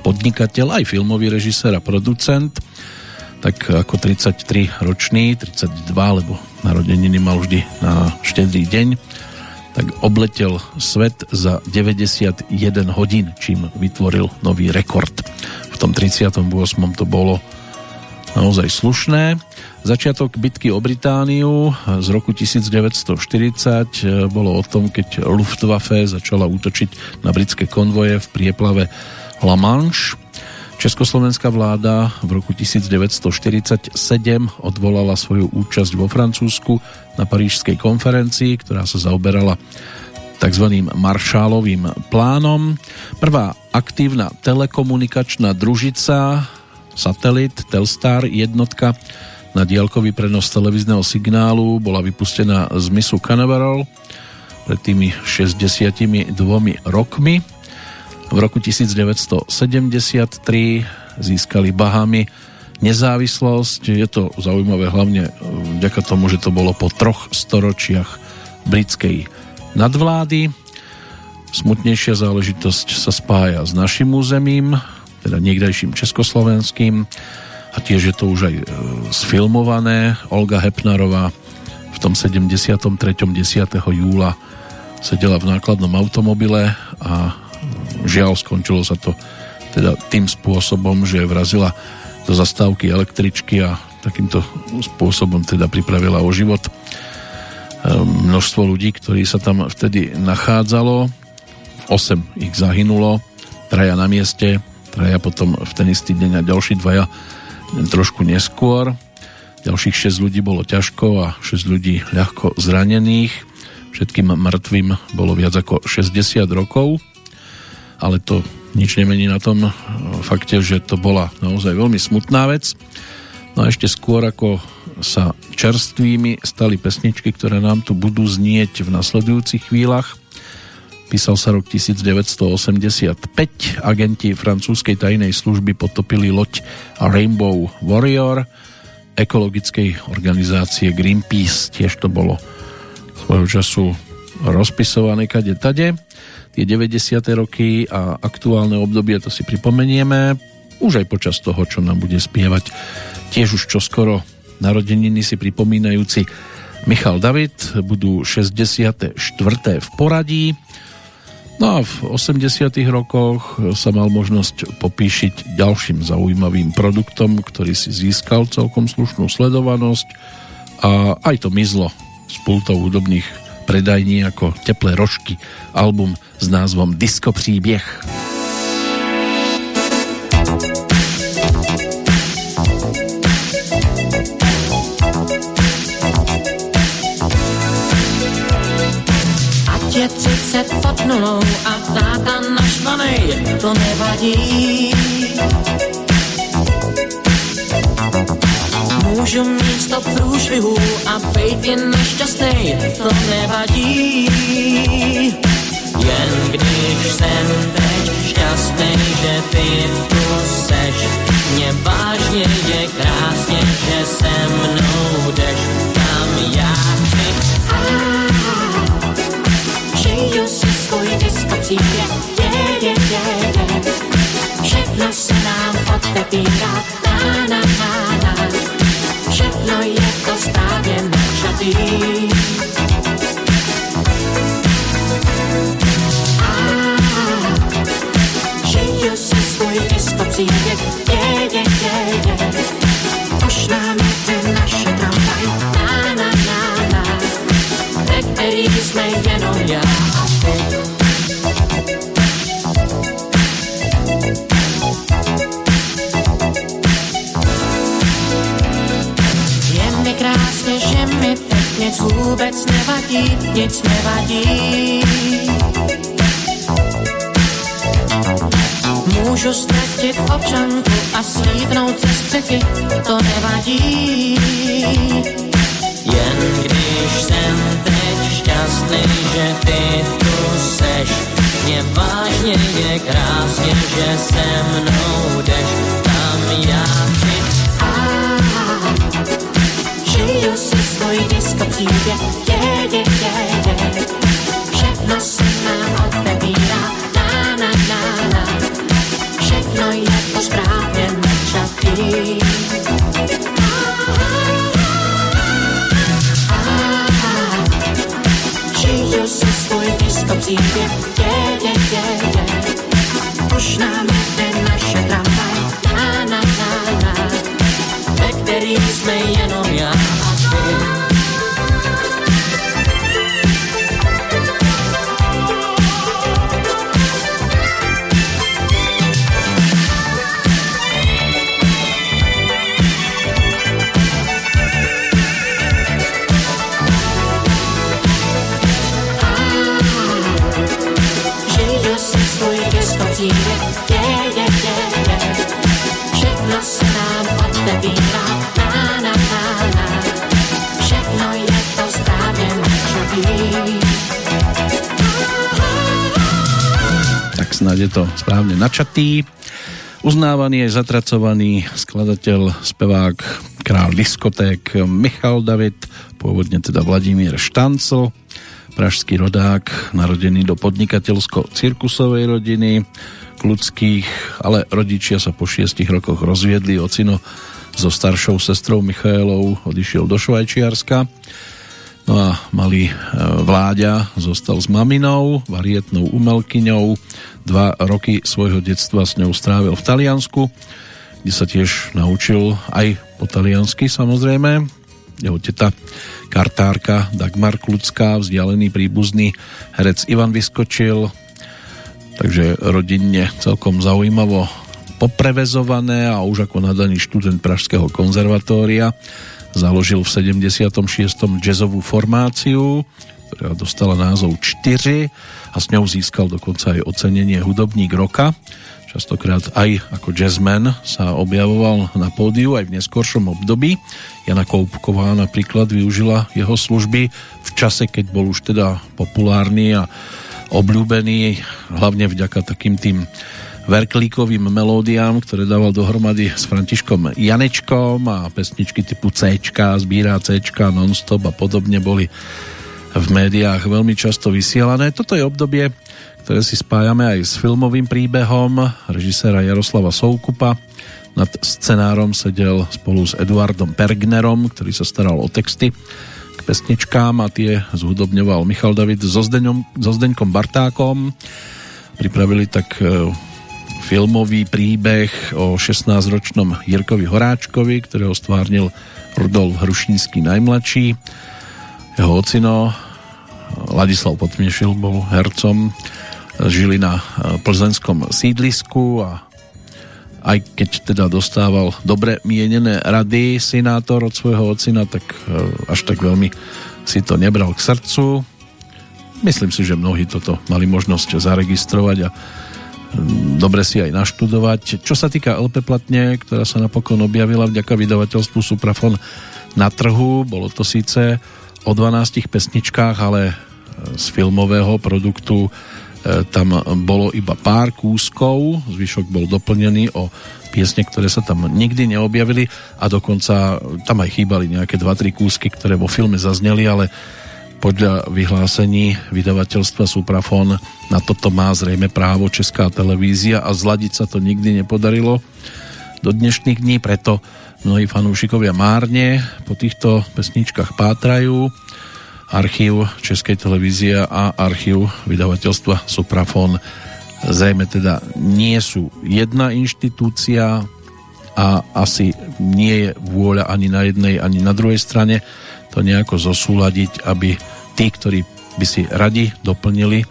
podnikateľ, aj filmový režisér a producent. Tak ako 33 ročný, 32, lebo narodeniny mal vždy na štedrý deň, tak obletel svet za 91 hodín, čím vytvoril nový rekord. V tom 38. to bolo naozaj slušné. Začiatok bitky o Britániu z roku 1940 e, bolo o tom, keď Luftwaffe začala útočiť na britské konvoje v prieplave La Manche. Československá vláda v roku 1947 odvolala svoju účasť vo Francúzsku na parížskej konferencii, ktorá sa zaoberala tzv. maršálovým plánom. Prvá aktívna telekomunikačná družica, satelit Telstar jednotka, na diaľkový prenos televízneho signálu bola vypustená z misu Canaveral pred tými 62 rokmi. V roku 1973 získali Bahamy nezávislosť. Je to zaujímavé hlavne vďaka tomu, že to bolo po troch storočiach britskej nadvlády. Smutnejšia záležitosť sa spája s našim územím, teda niekdajším československým a tiež je to už aj e, sfilmované. Olga Hepnarová v tom 73. 10. júla sedela v nákladnom automobile a žiaľ skončilo sa to teda tým spôsobom, že vrazila do zastávky električky a takýmto spôsobom teda pripravila o život e, množstvo ľudí, ktorí sa tam vtedy nachádzalo. 8 ich zahynulo, traja na mieste, traja potom v ten istý deň a ďalší dvaja trošku neskôr. Ďalších 6 ľudí bolo ťažko a 6 ľudí ľahko zranených. Všetkým mŕtvým bolo viac ako 60 rokov, ale to nič nemení na tom fakte, že to bola naozaj veľmi smutná vec. No a ešte skôr ako sa čerstvými stali pesničky, ktoré nám tu budú znieť v nasledujúcich chvíľach, Písal sa rok 1985. Agenti francúzskej tajnej služby potopili loď Rainbow Warrior ekologickej organizácie Greenpeace. Tiež to bolo svojho času rozpisované kade tade. Tie 90. roky a aktuálne obdobie to si pripomenieme už aj počas toho, čo nám bude spievať tiež už čoskoro narodeniny si pripomínajúci Michal David budú 64. v poradí No a v 80 rokoch sa mal možnosť popíšiť ďalším zaujímavým produktom, ktorý si získal celkom slušnú sledovanosť a aj to mizlo z pultov hudobných predajní ako Teplé rožky, album s názvom Disco příběh. je 30 pod nulou a táta naštvanej, to nevadí. Můžu mít sto průšvihů a bejt jen nešťastnej, to nevadí. Jen když jsem teď šťastný, že ty tu seš, mě vážně je krásně, že se mnou jdeš, tam já svůj diskocík, je, je. Všechno se nám otevírá, na, na, na, na. Všechno je to stávě načatý. Žiju si svůj diskocík, je, je, je, je. Už nám je naše tramvaj, na, na, na, na. Ve který jenom já nic vůbec nevadí, nic nevadí. Můžu ztratit občanku a slíbnout ze střechy, to nevadí. Jen když jsem teď šťastný, že ty tu seš, mě vážně je krásně, že se mnou jdeš, tam já chci. A žiju si svůj disco přijde, je, je, je, je. Všechno se nám otevírá, na, na, na, na. Všechno je to správně načatý. Žiju si svůj disco příběh, je to správne načatý. Uznávaný je zatracovaný skladateľ, spevák, král diskoték Michal David, pôvodne teda Vladimír Štancl, pražský rodák, narodený do podnikateľsko-cirkusovej rodiny, kľudských, ale rodičia sa po šiestich rokoch rozviedli, ocino so staršou sestrou Michailou odišiel do Švajčiarska. No a malý e, Vláďa zostal s maminou, varietnou umelkyňou. Dva roky svojho detstva s ňou strávil v Taliansku, kde sa tiež naučil aj po taliansky samozrejme. Jeho teta kartárka Dagmar Klucká, vzdialený príbuzný herec Ivan Vyskočil, takže rodinne celkom zaujímavo poprevezované a už ako nadaný študent Pražského konzervatória založil v 76. jazzovú formáciu, ktorá dostala názov 4 a s ňou získal dokonca aj ocenenie hudobník roka. Častokrát aj ako jazzman sa objavoval na pódiu aj v neskoršom období. Jana Koupková napríklad využila jeho služby v čase, keď bol už teda populárny a obľúbený, hlavne vďaka takým tým verklíkovým melódiám, ktoré dával dohromady s Františkom Janečkom a pesničky typu C, zbírá C, non-stop a podobne boli v médiách veľmi často vysielané. Toto je obdobie, ktoré si spájame aj s filmovým príbehom režiséra Jaroslava Soukupa. Nad scenárom sedel spolu s Eduardom Pergnerom, ktorý sa staral o texty k pesničkám a tie zhudobňoval Michal David so, Zdeňom, so Zdeňkom Bartákom. Pripravili tak e, filmový príbeh o 16-ročnom Jirkovi Horáčkovi, ktorého stvárnil Rudolf Hrušínský najmladší. Jeho ocino Ladislav Potmiešil bol hercom, žili na plzenskom sídlisku a aj keď teda dostával dobre mienené rady sinátor od svojho ocina, tak až tak veľmi si to nebral k srdcu. Myslím si, že mnohí toto mali možnosť zaregistrovať a dobre si aj naštudovať. Čo sa týka LP platne, ktorá sa napokon objavila vďaka vydavateľstvu Suprafon na trhu, bolo to síce o 12 pesničkách, ale z filmového produktu e, tam bolo iba pár kúskov, zvyšok bol doplnený o piesne, ktoré sa tam nikdy neobjavili a dokonca tam aj chýbali nejaké 2-3 kúsky, ktoré vo filme zazneli, ale podľa vyhlásení vydavateľstva Suprafon na toto má zrejme právo Česká televízia a zladiť sa to nikdy nepodarilo do dnešných dní, preto mnohí fanúšikovia márne po týchto pesničkách pátrajú. Archív Českej televízie a archív vydavateľstva Suprafon zrejme teda nie sú jedna inštitúcia a asi nie je vôľa ani na jednej, ani na druhej strane to nejako zosúľadiť, aby tí, ktorí by si radi doplnili,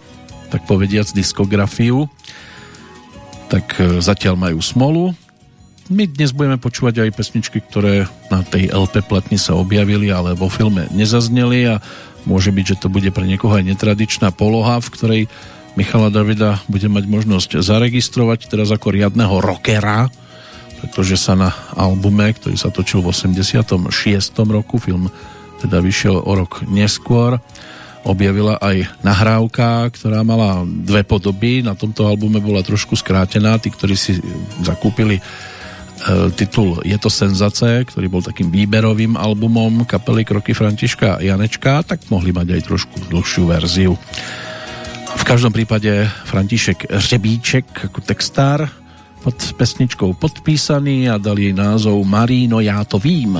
tak povediac, diskografiu, tak e, zatiaľ majú smolu. my dnes budeme počúvať aj pesničky, ktoré na tej LP platni sa objavili, ale vo filme nezazneli a môže byť, že to bude pre niekoho aj netradičná poloha, v ktorej Michala Davida bude mať možnosť zaregistrovať teraz ako riadného rockera, pretože sa na albume, ktorý sa točil v 86. roku, film teda vyšiel o rok neskôr, objavila aj nahrávka, ktorá mala dve podoby. Na tomto albume bola trošku skrátená. Tí, ktorí si zakúpili E, titul Je to senzace, ktorý bol takým výberovým albumom kapely Kroky Františka Janečka, tak mohli mať aj trošku dlhšiu verziu. V každom prípade František Řebíček ako textár pod pesničkou podpísaný a dal jej názov Marino, já to vím.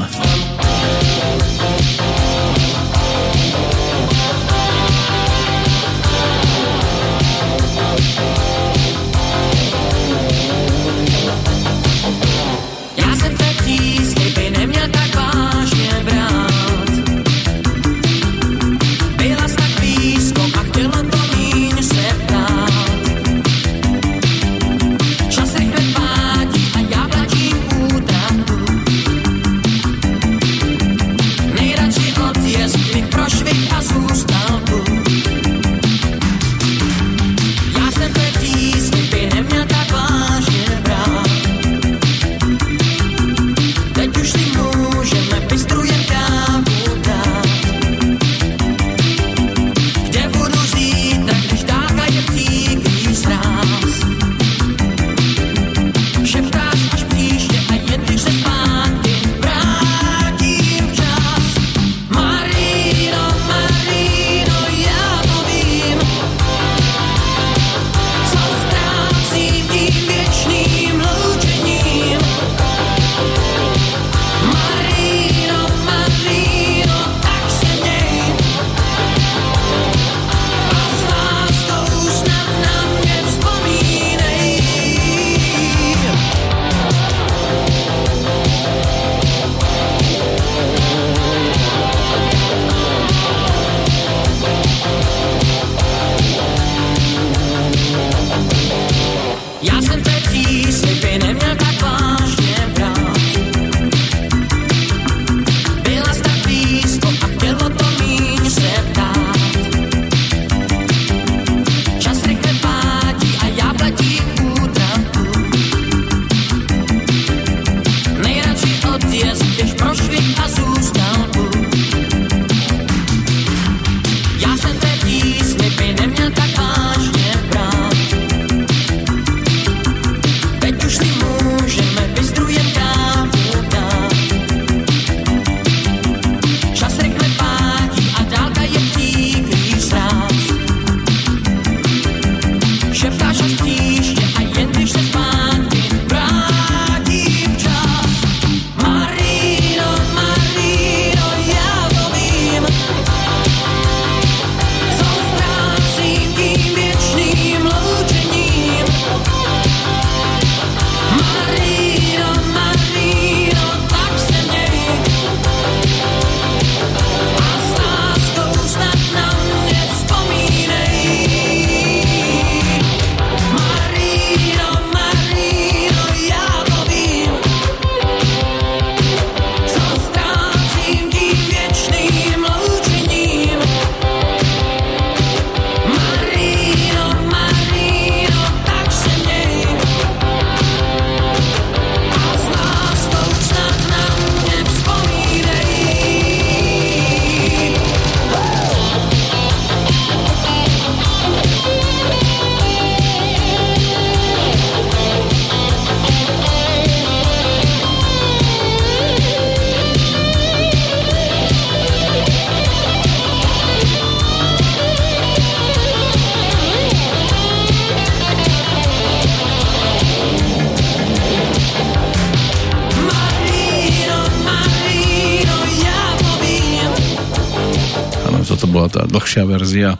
Dlhšia verzia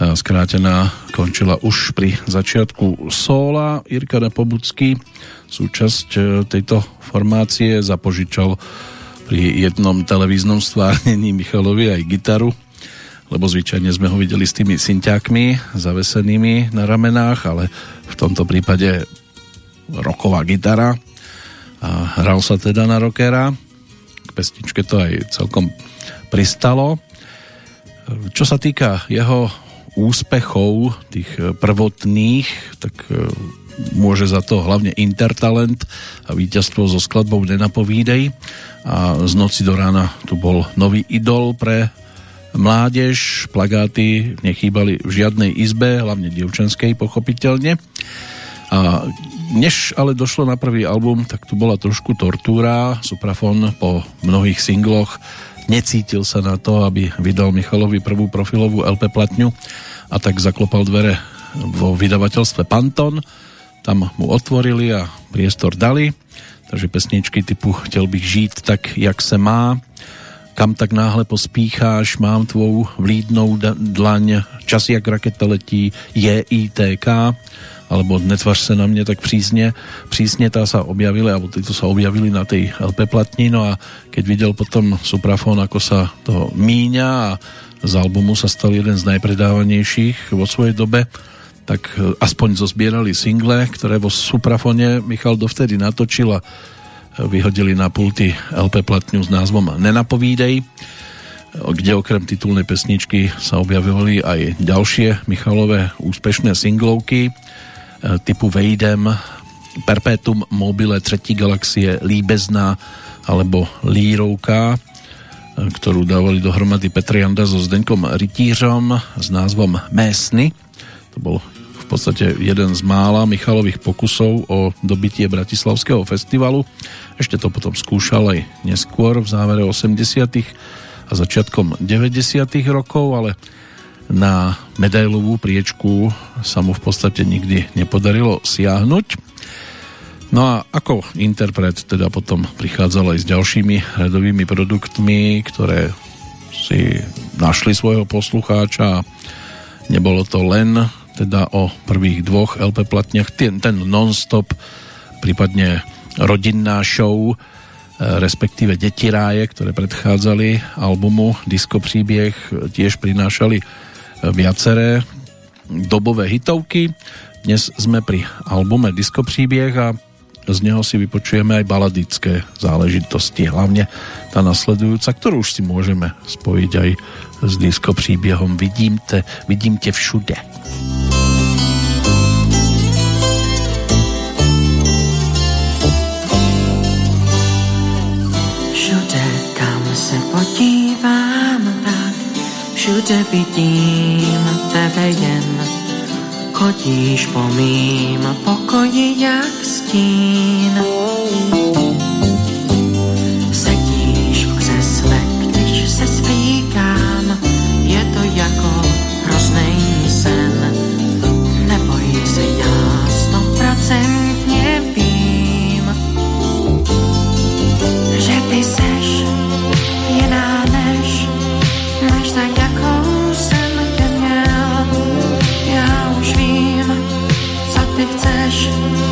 tá skrátená končila už pri začiatku sóla. Jirka Nepobucký súčasť e, tejto formácie zapožičal pri jednom televíznom stvárnení Michalovi aj gitaru, lebo zvyčajne sme ho videli s tými synťákmi zavesenými na ramenách, ale v tomto prípade roková gitara a hral sa teda na rockera. K pesničke to aj celkom pristalo. Čo sa týka jeho úspechov, tých prvotných, tak e, môže za to hlavne Intertalent a víťazstvo so skladbou Nenapovídej a z noci do rána tu bol nový idol pre mládež, plagáty nechýbali v žiadnej izbe, hlavne dievčenskej pochopiteľne. A než ale došlo na prvý album, tak tu bola trošku tortúra. Suprafon po mnohých singloch necítil sa na to, aby vydal Michalovi prvú profilovú LP platňu a tak zaklopal dvere vo vydavateľstve Panton. Tam mu otvorili a priestor dali. Takže pesničky typu Chtěl bych žít tak, jak se má, kam tak náhle pospícháš, mám tvou vlídnou dlaň, čas jak raketa letí, je ITK, alebo netvař se na mě tak přísně. Přísně tá sa objavili, alebo títo sa objavili na tej LP platni, no a keď videl potom Suprafon, ako sa to míňa a z albumu sa stal jeden z najpredávanejších vo svojej dobe, tak aspoň zozbierali single, ktoré vo Suprafone Michal dovtedy natočil a vyhodili na pulty LP platňu s názvom Nenapovídej, kde okrem titulnej pesničky sa objavovali aj ďalšie Michalové úspešné singlovky e, typu Vejdem, Perpetuum mobile Třetí galaxie, Líbezná alebo Lírovka, ktorú dávali dohromady Petr Janda so Zdeňkom Rytířom s názvom Mésny. To bol podstate jeden z mála Michalových pokusov o dobitie Bratislavského festivalu. Ešte to potom skúšal aj neskôr v závere 80 a začiatkom 90 rokov, ale na medailovú priečku sa mu v podstate nikdy nepodarilo siahnuť. No a ako interpret teda potom prichádzal aj s ďalšími redovými produktmi, ktoré si našli svojho poslucháča. Nebolo to len teda o prvých dvoch LP platniach, ten, ten non-stop, prípadne rodinná show, e, respektíve Deti ráje, ktoré predchádzali albumu Disco príbieh, tiež prinášali e, viaceré dobové hitovky. Dnes sme pri albume Disco príbieh a z neho si vypočujeme aj baladické záležitosti, hlavne tá nasledujúca, ktorú už si môžeme spojiť aj s disco príbiehom Vidím te, vidím te všude. Všude, kam se podívám, všude vidím tebe jen. Chodíš po mým pokoji jak stín. Sedíš v křesle, když se svítám, je to jako hrozný sen. Neboj se, já stoprocentně vím, že ty seš vím, co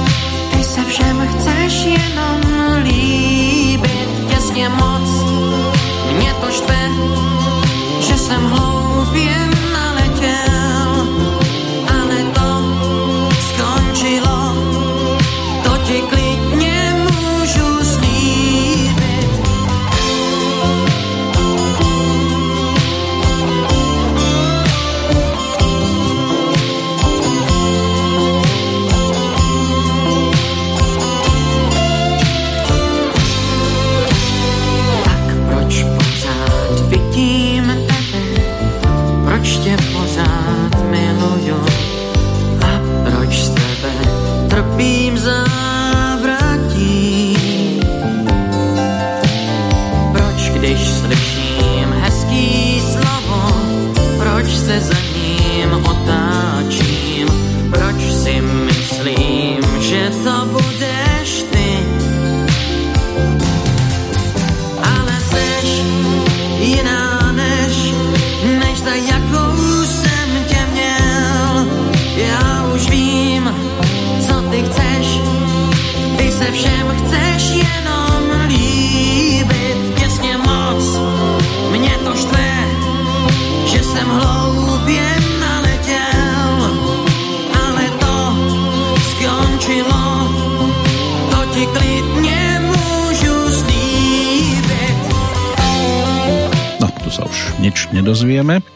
nič nedozvieme.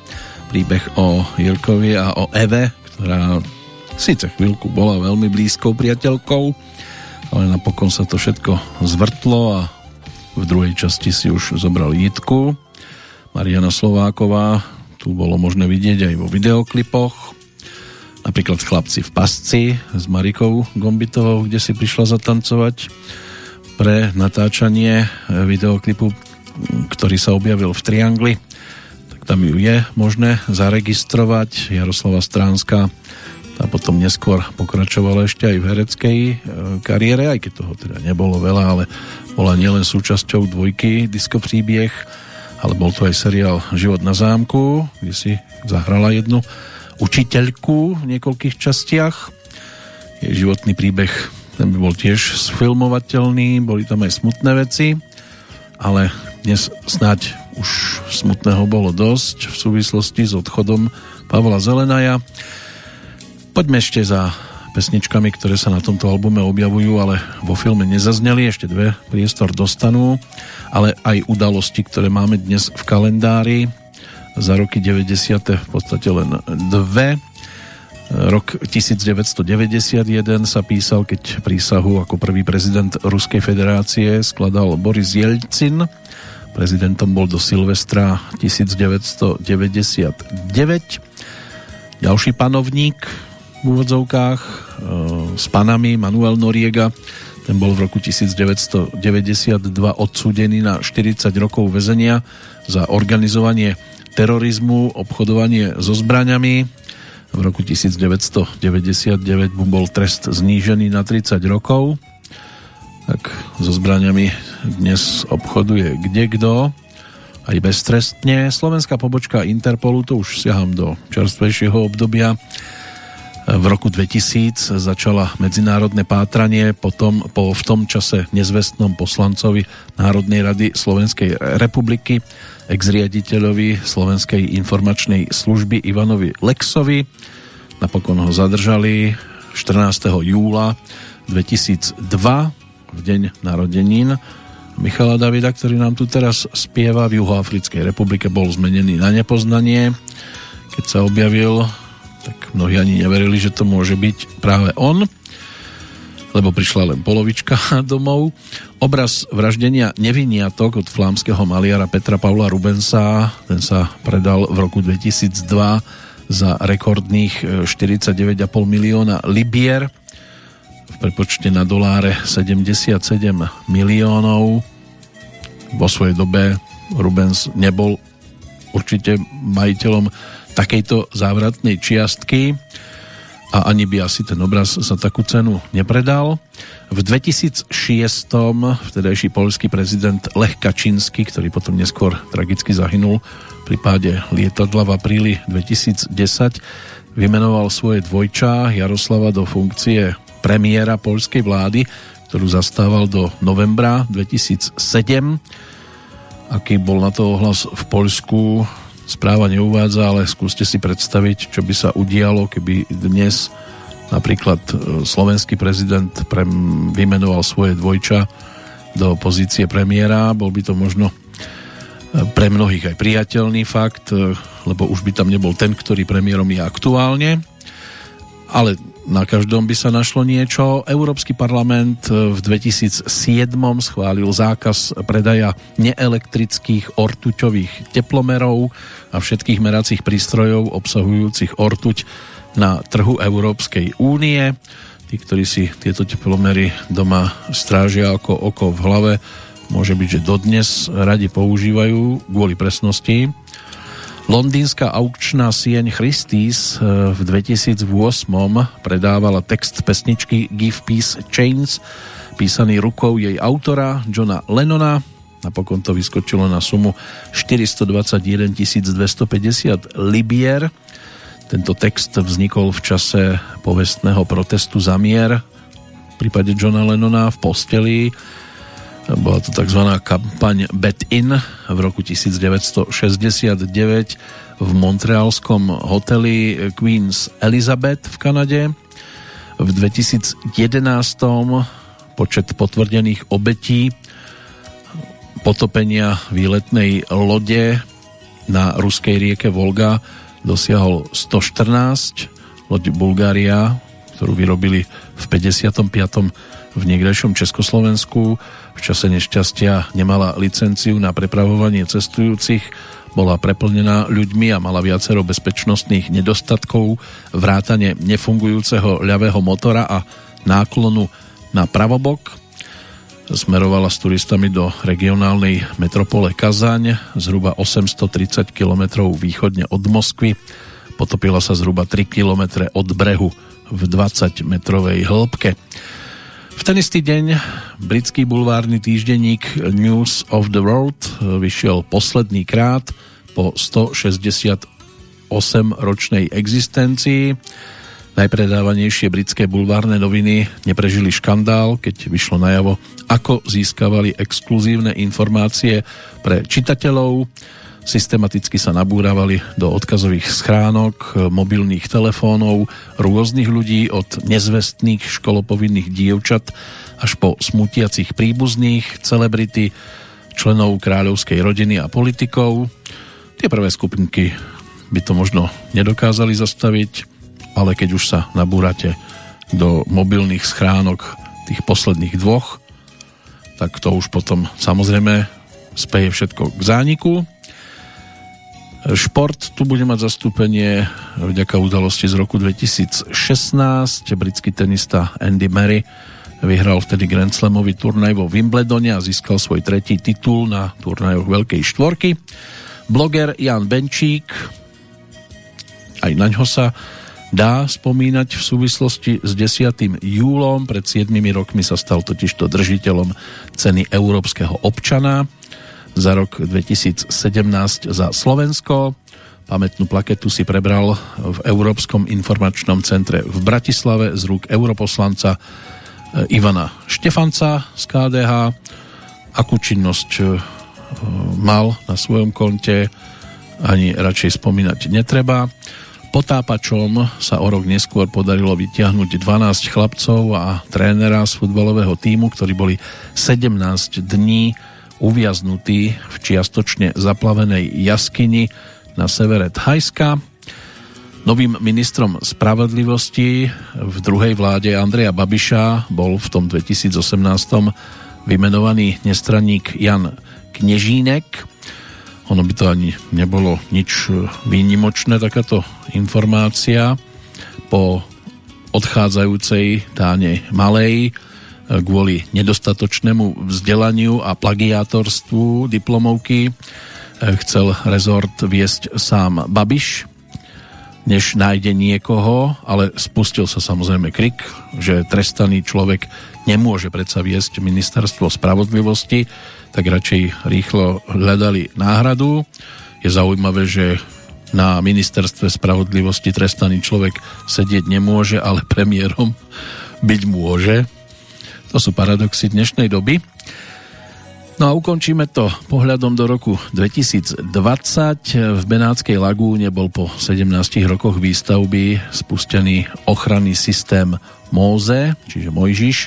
Príbeh o Jirkovi a o Eve, ktorá síce chvíľku bola veľmi blízkou priateľkou, ale napokon sa to všetko zvrtlo a v druhej časti si už zobral Jitku. Mariana Slováková tu bolo možné vidieť aj vo videoklipoch. Napríklad Chlapci v pasci s Marikou Gombitovou, kde si prišla zatancovať pre natáčanie videoklipu ktorý sa objavil v Triangli, tam ju je možné zaregistrovať. Jaroslava Stránska tá potom neskôr pokračovala ešte aj v hereckej e, kariére, aj keď toho teda nebolo veľa, ale bola nielen súčasťou dvojky Disco príbieh, ale bol to aj seriál Život na zámku, kde si zahrala jednu učiteľku v niekoľkých častiach. Jej životný príbeh ten by bol tiež sfilmovateľný, boli tam aj smutné veci, ale dnes snáď už smutného bolo dosť v súvislosti s odchodom Pavla Zelenaja. Poďme ešte za pesničkami, ktoré sa na tomto albume objavujú, ale vo filme nezazneli, ešte dve priestor dostanú, ale aj udalosti, ktoré máme dnes v kalendári za roky 90. v podstate len dve. Rok 1991 sa písal, keď prísahu ako prvý prezident Ruskej federácie skladal Boris Jelcin Prezidentom bol do Silvestra 1999. Ďalší panovník v úvodzovkách e, s panami Manuel Noriega ten bol v roku 1992 odsúdený na 40 rokov väzenia za organizovanie terorizmu, obchodovanie so zbraňami. V roku 1999 mu bol trest znížený na 30 rokov. Tak so zbraňami dnes obchoduje kde kdo, aj beztrestne. Slovenská pobočka Interpolu, to už siaham do čerstvejšieho obdobia, v roku 2000 začala medzinárodné pátranie potom po v tom čase nezvestnom poslancovi Národnej rady Slovenskej republiky ex-riaditeľovi Slovenskej informačnej služby Ivanovi Lexovi. Napokon ho zadržali 14. júla 2002 v deň narodenín Michala Davida, ktorý nám tu teraz spieva v Juhoafrickej republike, bol zmenený na nepoznanie. Keď sa objavil, tak mnohí ani neverili, že to môže byť práve on, lebo prišla len polovička *laughs* domov. Obraz vraždenia neviniatok od flámskeho maliara Petra Paula Rubensa, ten sa predal v roku 2002 za rekordných 49,5 milióna libier v prepočte na doláre 77 miliónov. Vo svojej dobe Rubens nebol určite majiteľom takejto závratnej čiastky a ani by asi ten obraz za takú cenu nepredal. V 2006 vtedajší polský prezident Lech Kačínsky, ktorý potom neskôr tragicky zahynul v prípade lietadla v apríli 2010, vymenoval svoje dvojča Jaroslava do funkcie premiéra polskej vlády, ktorú zastával do novembra 2007. Aký bol na to ohlas v Poľsku, správa neuvádza, ale skúste si predstaviť, čo by sa udialo, keby dnes napríklad e, slovenský prezident pre, vymenoval svoje dvojča do pozície premiéra. Bol by to možno e, pre mnohých aj priateľný fakt, e, lebo už by tam nebol ten, ktorý premiérom je aktuálne. Ale na každom by sa našlo niečo. Európsky parlament v 2007 schválil zákaz predaja neelektrických ortuťových teplomerov a všetkých meracích prístrojov obsahujúcich ortuť na trhu Európskej únie. Tí, ktorí si tieto teplomery doma strážia ako oko v hlave, môže byť, že dodnes radi používajú kvôli presnosti Londýnska aukčná sieň Christie's eh, v 2008 predávala text pesničky Give Peace Chains, písaný rukou jej autora Johna Lennona. Napokon to vyskočilo na sumu 421 250 libier. Tento text vznikol v čase povestného protestu za mier v prípade Johna Lennona v posteli bola to tzv. kampaň Bet In v roku 1969 v montrealskom hoteli Queen's Elizabeth v Kanade. V 2011 počet potvrdených obetí potopenia výletnej lode na ruskej rieke Volga dosiahol 114, loď Bulgária, ktorú vyrobili v 55. v niekdejšom Československu. V čase nešťastia nemala licenciu na prepravovanie cestujúcich, bola preplnená ľuďmi a mala viacero bezpečnostných nedostatkov, vrátane nefungujúceho ľavého motora a náklonu na pravobok. Smerovala s turistami do regionálnej metropole Kazaň, zhruba 830 km východne od Moskvy. Potopila sa zhruba 3 km od brehu v 20-metrovej hĺbke. V ten istý deň britský bulvárny týždenník News of the World vyšiel posledný krát po 168 ročnej existencii. Najpredávanejšie britské bulvárne noviny neprežili škandál, keď vyšlo najavo, ako získavali exkluzívne informácie pre čitateľov. Systematicky sa nabúravali do odkazových schránok, mobilných telefónov rôznych ľudí od nezvestných školopovinných dievčat až po smutiacich príbuzných, celebrity, členov kráľovskej rodiny a politikov. Tie prvé skupinky by to možno nedokázali zastaviť, ale keď už sa nabúrate do mobilných schránok tých posledných dvoch, tak to už potom samozrejme speje všetko k zániku. Šport tu bude mať zastúpenie vďaka udalosti z roku 2016. Britský tenista Andy Murray vyhral vtedy Grand Slamový turnaj vo Wimbledone a získal svoj tretí titul na turnajoch Veľkej štvorky. Bloger Jan Benčík, aj na ňo sa dá spomínať v súvislosti s 10. júlom. Pred 7 rokmi sa stal totižto držiteľom ceny európskeho občana za rok 2017 za Slovensko. Pamätnú plaketu si prebral v Európskom informačnom centre v Bratislave z rúk europoslanca eh, Ivana Štefanca z KDH. Akú činnosť eh, mal na svojom konte ani radšej spomínať netreba. Potápačom sa o rok neskôr podarilo vytiahnuť 12 chlapcov a trénera z futbalového týmu, ktorí boli 17 dní uviaznutí v čiastočne zaplavenej jaskyni na severe Thajska. Novým ministrom spravodlivosti v druhej vláde Andreja Babiša bol v tom 2018 vymenovaný nestranník Jan Knežínek, ono by to ani nebolo nič výnimočné, takáto informácia po odchádzajúcej Táne Malej kvôli nedostatočnému vzdelaniu a plagiátorstvu diplomovky e, chcel rezort viesť sám Babiš, než nájde niekoho, ale spustil sa samozrejme krik, že trestaný človek nemôže predsa viesť ministerstvo spravodlivosti, tak radšej rýchlo hľadali náhradu. Je zaujímavé, že na ministerstve spravodlivosti trestaný človek sedieť nemôže, ale premiérom *laughs* byť môže. To sú paradoxy dnešnej doby. No a ukončíme to pohľadom do roku 2020. V Benátskej lagúne bol po 17 rokoch výstavby spustený ochranný systém Móze, čiže Mojžiš,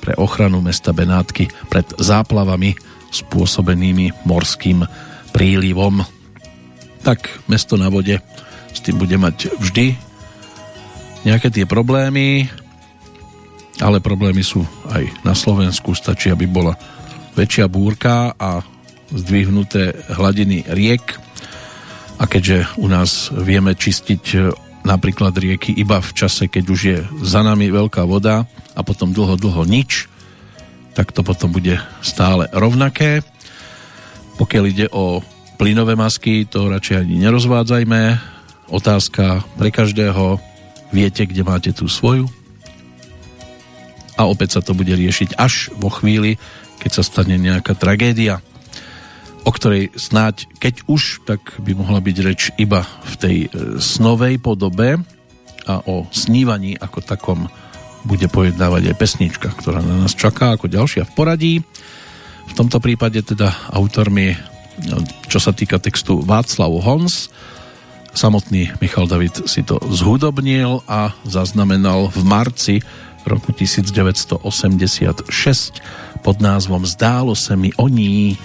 pre ochranu mesta Benátky pred záplavami spôsobenými morským prílivom. Tak mesto na vode s tým bude mať vždy nejaké tie problémy, ale problémy sú aj na Slovensku. Stačí, aby bola väčšia búrka a zdvihnuté hladiny riek. A keďže u nás vieme čistiť napríklad rieky iba v čase, keď už je za nami veľká voda a potom dlho, dlho nič, tak to potom bude stále rovnaké. Pokiaľ ide o plynové masky, to radšej ani nerozvádzajme. Otázka pre každého, viete, kde máte tú svoju? A opäť sa to bude riešiť až vo chvíli, keď sa stane nejaká tragédia, o ktorej snáď, keď už, tak by mohla byť reč iba v tej e, snovej podobe a o snívaní ako takom bude pojednávať aj pesnička, ktorá na nás čaká ako ďalšia v poradí. V tomto prípade teda autormi, no, čo sa týka textu Václav Hons, samotný Michal David si to zhudobnil a zaznamenal v marci roku 1986 pod názvom Zdálo se mi o ní.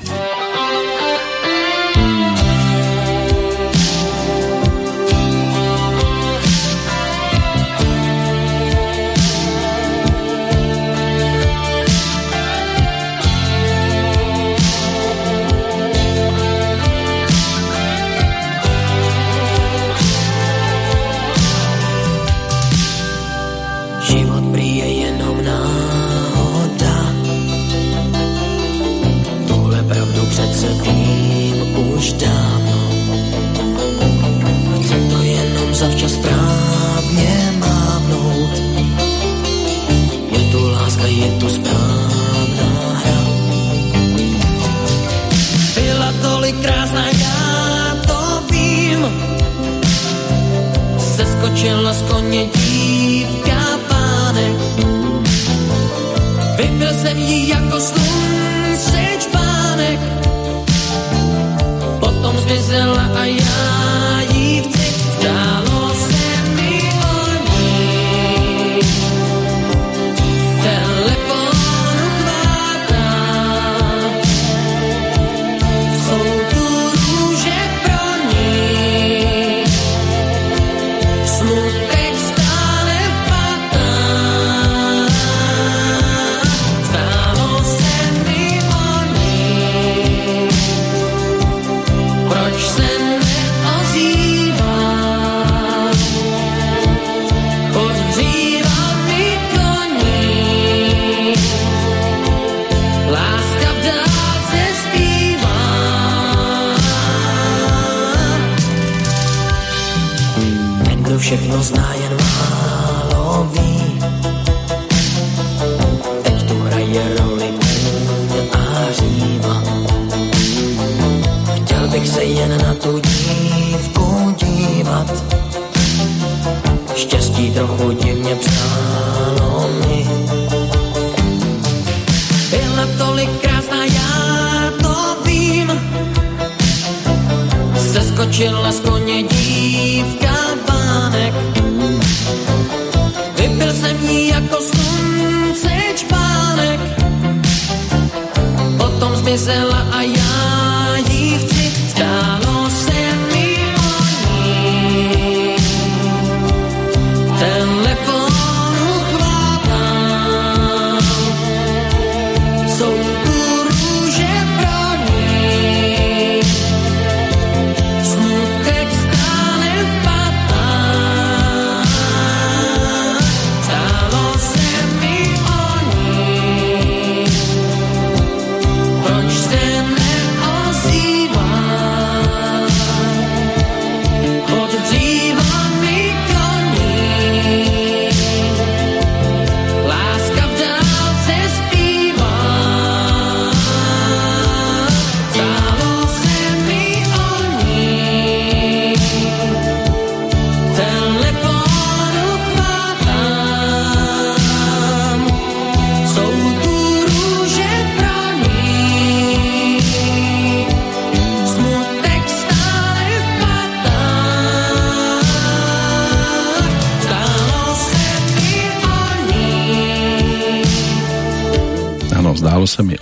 Seskočila z koně všechno zná, jen málo ví. Teď tu hraje roli a říva. Chtěl bych se jen na tu dívku dívat. Štěstí trochu divně přálo mi. Byla tolik krásná, já to vím. Seskočila z koně dívka pánek. Vypil jsem jí jako slunce čpánek. Potom zmizela a já jí chci.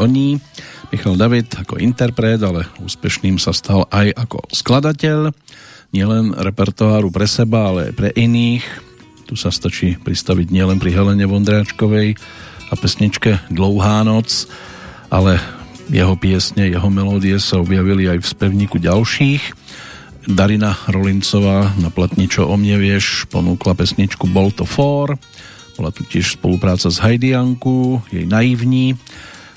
Zdálo sa mi o ní. Michal David ako interpret, ale úspešným sa stal aj ako skladateľ. Nielen repertoáru pre seba, ale aj pre iných. Tu sa stačí pristaviť nielen pri Helene Vondráčkovej a pesničke Dlouhá noc, ale jeho piesne, jeho melódie sa objavili aj v spevníku ďalších. Darina Rolincová na platničo o mne vieš ponúkla pesničku Bol to for. Bola tu tiež spolupráca s Hajdianku, jej naivní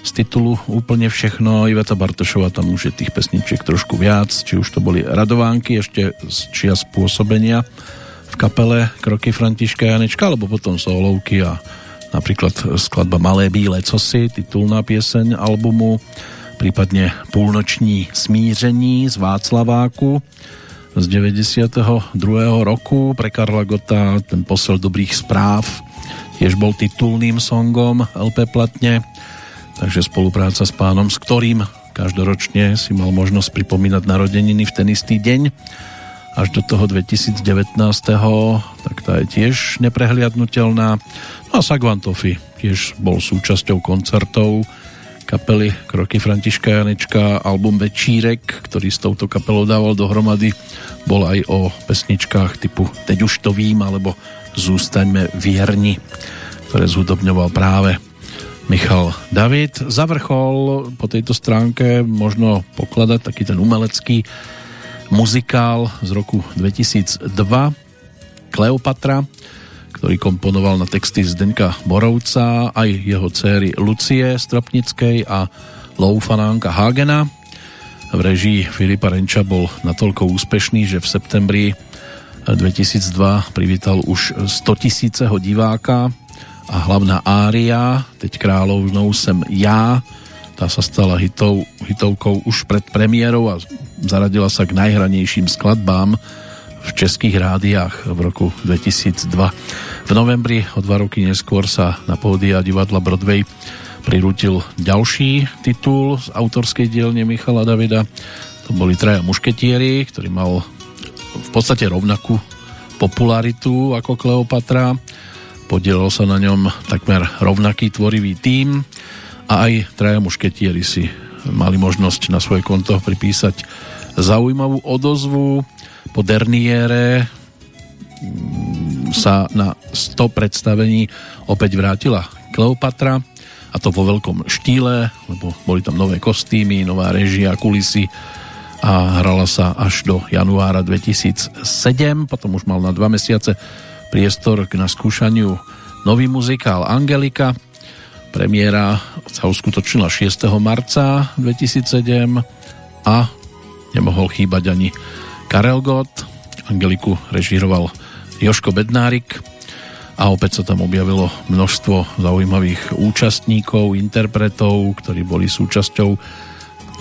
z titulu Úplne všechno. Iveta Bartošová tam už je tých pesničiek trošku viac, či už to boli radovánky ešte z čia spôsobenia v kapele Kroky Františka Janečka, alebo potom solovky a napríklad skladba Malé bílé cosi, titulná pieseň albumu, prípadne Púlnoční smíření z Václaváku z 92. roku pre Karla Gota ten posel dobrých správ tiež bol titulným songom LP platne takže spolupráca s pánom, s ktorým každoročne si mal možnosť pripomínať narodeniny v ten istý deň až do toho 2019. tak tá je tiež neprehliadnutelná. No a Sagvantofi tiež bol súčasťou koncertov kapely Kroky Františka Janečka, album Večírek, ktorý s touto kapelou dával dohromady, bol aj o pesničkách typu Teď už to vím, alebo Zústaňme vierni, ktoré zhudobňoval práve Michal David. Za po tejto stránke možno pokladať taký ten umelecký muzikál z roku 2002 Kleopatra, ktorý komponoval na texty Zdenka Borovca aj jeho céry Lucie Stropnickej a Loufanánka Hagena. V režii Filipa Renča bol natoľko úspešný, že v septembri 2002 privítal už 100 tisíceho diváka a hlavná ária, teď kráľovnou sem ja, tá sa stala hitov, hitovkou už pred premiérou a zaradila sa k najhranejším skladbám v českých rádiách v roku 2002. V novembri o dva roky neskôr sa na pódia divadla Broadway prirútil ďalší titul z autorskej dielne Michala Davida. To boli traja mušketieri, ktorý mal v podstate rovnakú popularitu ako Kleopatra. Podielal sa na ňom takmer rovnaký tvorivý tím a aj traja mušketieri si mali možnosť na svoje konto pripísať zaujímavú odozvu. Po derniére mm, sa na 100 predstavení opäť vrátila Kleopatra a to vo veľkom štýle, lebo boli tam nové kostýmy, nová režia, kulisy a hrala sa až do januára 2007, potom už mal na dva mesiace priestor k naskúšaniu nový muzikál Angelika. Premiéra sa uskutočnila 6. marca 2007 a nemohol chýbať ani Karel Gott. Angeliku režíroval Joško Bednárik a opäť sa tam objavilo množstvo zaujímavých účastníkov, interpretov, ktorí boli súčasťou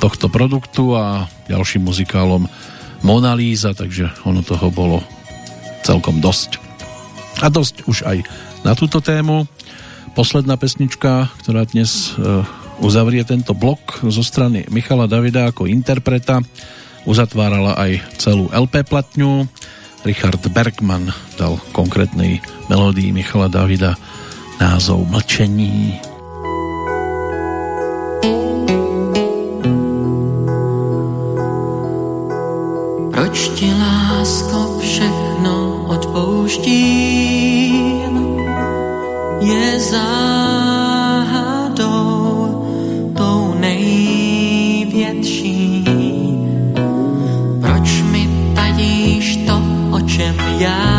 tohto produktu a ďalším muzikálom Mona Lisa, takže ono toho bolo celkom dosť. A dosť už aj na túto tému. Posledná pesnička, ktorá dnes e, uzavrie tento blok zo strany Michala Davida ako interpreta, uzatvárala aj celú LP platňu Richard Bergman dal konkrétnej melódii Michala Davida názov Mlčení. Proč ti lásko všechno odpouštím? Je záhadou tou největší. Proč mi tajíš to, o čem já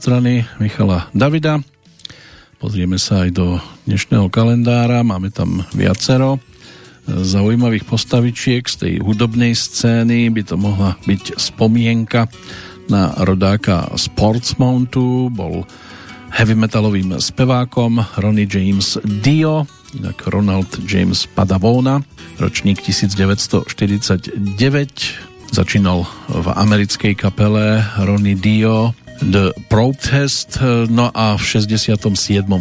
strany Michala Davida. Pozrieme sa aj do dnešného kalendára. Máme tam viacero zaujímavých postavičiek z tej hudobnej scény. By to mohla byť spomienka na rodáka z Portsmouthu. Bol heavy metalovým spevákom Ronnie James Dio, inak Ronald James Padavona, ročník 1949. Začínal v americkej kapele Ronnie Dio The Protest, no a v 67.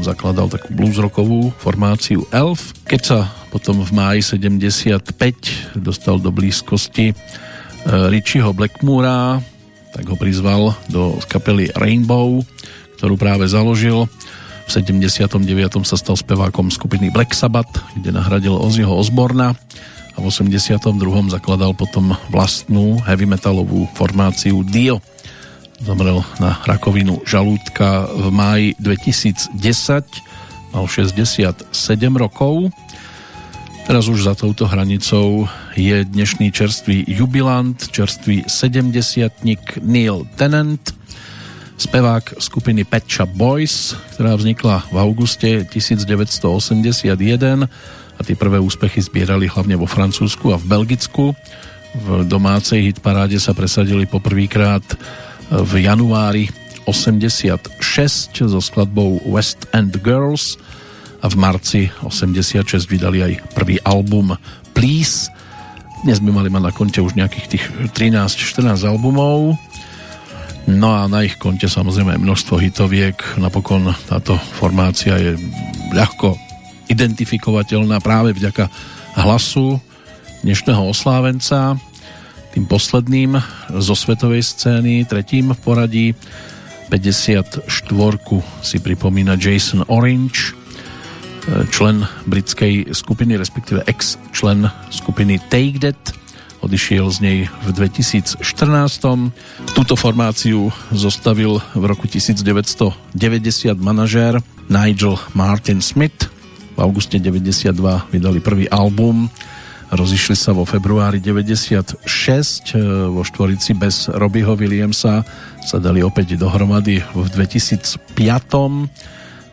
zakladal takú bluesrockovú formáciu Elf. Keď sa potom v máji 75 dostal do blízkosti e, Richieho Blackmoora, tak ho prizval do kapely Rainbow, ktorú práve založil. V 79. sa stal spevákom skupiny Black Sabbath, kde nahradil Ozzyho Osborna a v 82. zakladal potom vlastnú heavy metalovú formáciu Dio. Zomrel na rakovinu žalúdka v máji 2010, mal 67 rokov. Teraz už za touto hranicou je dnešný čerstvý jubilant, čerstvý 70 Neil Tennant, spevák skupiny Pet Shop Boys, ktorá vznikla v auguste 1981 a tie prvé úspechy zbierali hlavne vo Francúzsku a v Belgicku. V domácej hitparáde sa presadili poprvýkrát v januári 86 so skladbou West End Girls a v marci 86 vydali aj prvý album Please. Dnes by mali mať na konte už nejakých tých 13-14 albumov. No a na ich konte samozrejme množstvo hitoviek. Napokon táto formácia je ľahko identifikovateľná práve vďaka hlasu dnešného oslávenca tým posledným zo svetovej scény, tretím v poradí. 54 si pripomína Jason Orange, člen britskej skupiny, respektíve ex-člen skupiny Take That. Odišiel z nej v 2014. Túto formáciu zostavil v roku 1990 manažér Nigel Martin Smith. V auguste 92 vydali prvý album Rozišli sa vo februári 96 e, vo štvorici bez Robbieho Williamsa. Sa dali opäť dohromady v 2005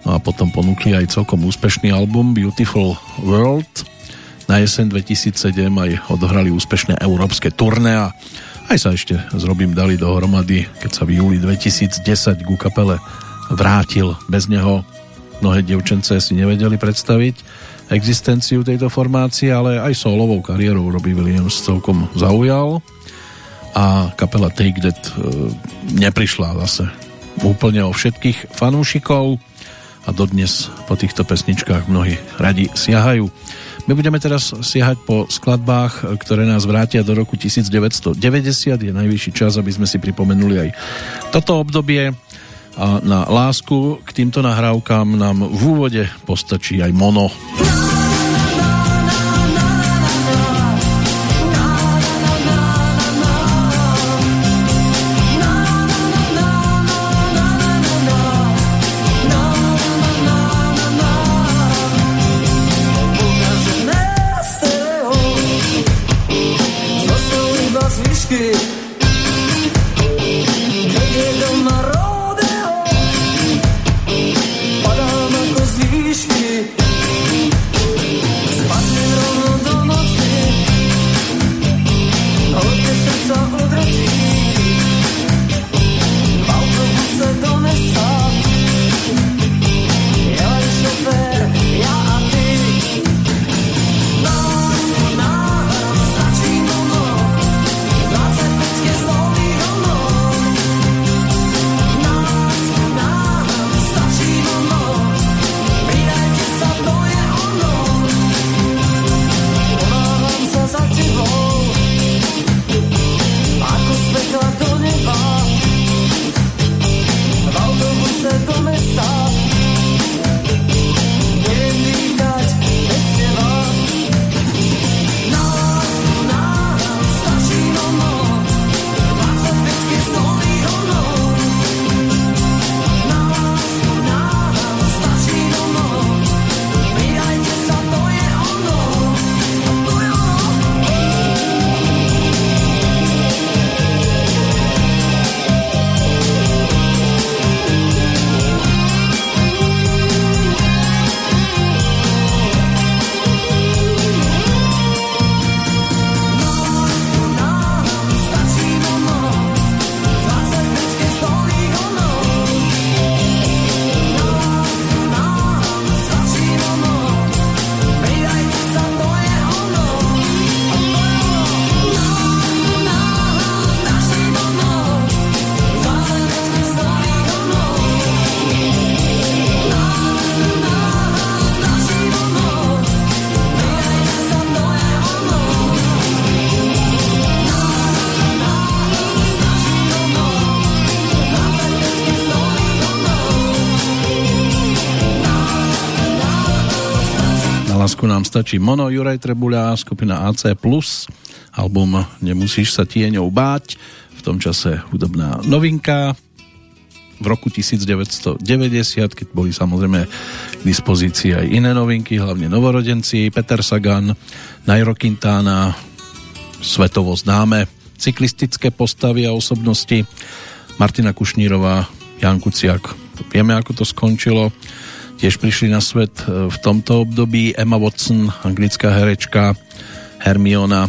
no a potom ponúkli aj celkom úspešný album Beautiful World. Na jeseň 2007 aj odohrali úspešné európske turné a aj sa ešte s Robím dali dohromady, keď sa v júli 2010 ku kapele vrátil. Bez neho. Mnohé devčence si nevedeli predstaviť existenciu tejto formácie, ale aj solovou kariérou Robbie Williams celkom zaujal a kapela Take That e, neprišla zase úplne o všetkých fanúšikov a dodnes po týchto pesničkách mnohí radi siahajú. My budeme teraz siahať po skladbách, ktoré nás vrátia do roku 1990. Je najvyšší čas, aby sme si pripomenuli aj toto obdobie a na lásku k týmto nahrávkám nám v úvode postačí aj mono. Na stačí Mono, Juraj Trebuľa, skupina AC+, album Nemusíš sa tieňou báť, v tom čase hudobná novinka, v roku 1990, keď boli samozrejme k dispozícii aj iné novinky, hlavne novorodenci, Peter Sagan, Nairo Quintana, svetovo známe cyklistické postavy a osobnosti, Martina Kušnírová, Jan Kuciak, vieme ako to skončilo, tiež prišli na svet e, v tomto období. Emma Watson, anglická herečka, Hermiona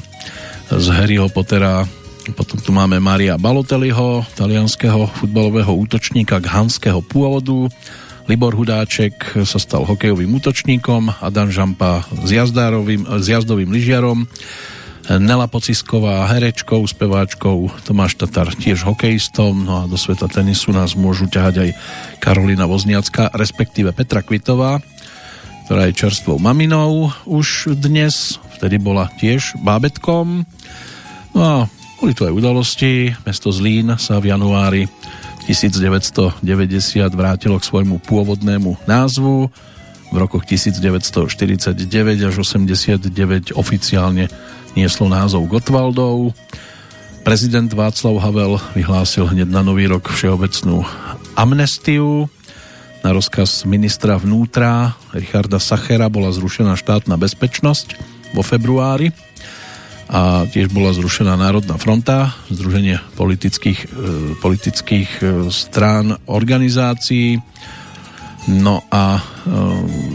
z Harryho Pottera, potom tu máme Maria Balotelliho, talianského futbalového útočníka ghanského pôvodu. Libor Hudáček sa stal hokejovým útočníkom, Adam Žampa s, s jazdovým lyžiarom, Nela Pocisková herečkou, speváčkou, Tomáš Tatar tiež hokejistom, no a do sveta tenisu nás môžu ťahať aj Karolina Vozniacka, respektíve Petra Kvitová, ktorá je čerstvou maminou už dnes, vtedy bola tiež bábetkom. No a boli tu aj udalosti. Mesto Zlín sa v januári 1990 vrátilo k svojmu pôvodnému názvu. V rokoch 1949 až 89 oficiálne nieslo názov Gotwaldov. Prezident Václav Havel vyhlásil hneď na nový rok všeobecnú amnestiu. Na rozkaz ministra vnútra Richarda Sachera bola zrušená štátna bezpečnosť vo februári a tiež bola zrušená Národná fronta, Združenie politických, e, politických e, strán, organizácií. No a e,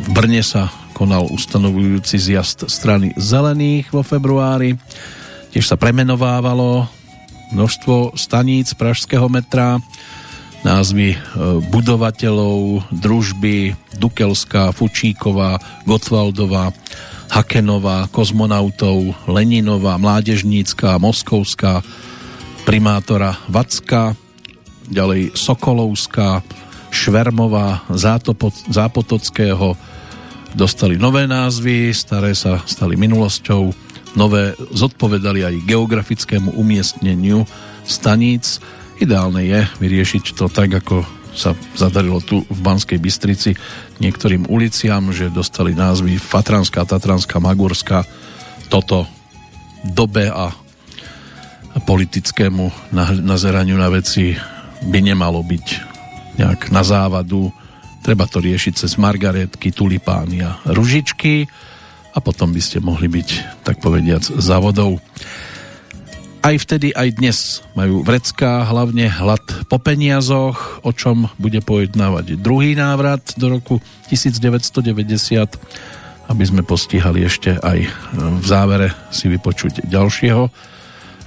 v Brne sa konal ustanovujúci zjazd strany Zelených vo februári. Tiež sa premenovávalo množstvo staníc Pražského metra, názvy budovateľov, družby, Dukelská, Fučíková, Gotwaldová, Hakenová, kozmonautov, Leninová, Mládežnícká, Moskovská, primátora Vacka, ďalej Sokolovská, Švermová, Zátopo, Zápotockého dostali nové názvy, staré sa stali minulosťou, nové zodpovedali aj geografickému umiestneniu staníc. Ideálne je vyriešiť to tak, ako sa zadarilo tu v Banskej Bystrici niektorým uliciam, že dostali názvy Fatranská, Tatranská, Magurská. Toto dobe a politickému nazeraniu na veci by nemalo byť nejak na závadu. Treba to riešiť cez margaretky, tulipány a ružičky a potom by ste mohli byť, tak povediac, závodov. Aj vtedy, aj dnes majú vrecká hlavne hlad po peniazoch, o čom bude pojednávať druhý návrat do roku 1990, aby sme postihali ešte aj v závere si vypočuť ďalšieho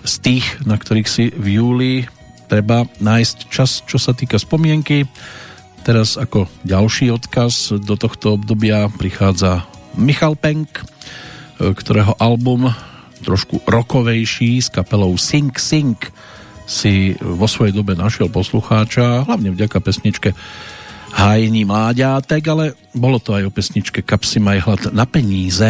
z tých, na ktorých si v júli treba nájsť čas, čo sa týka spomienky. Teraz ako ďalší odkaz do tohto obdobia prichádza Michal Penk, ktorého album trošku rokovejší s kapelou Sing Sing si vo svojej dobe našiel poslucháča, hlavne vďaka pesničke Hájení mláďátek, ale bolo to aj o pesničke Kapsy maj hlad na peníze.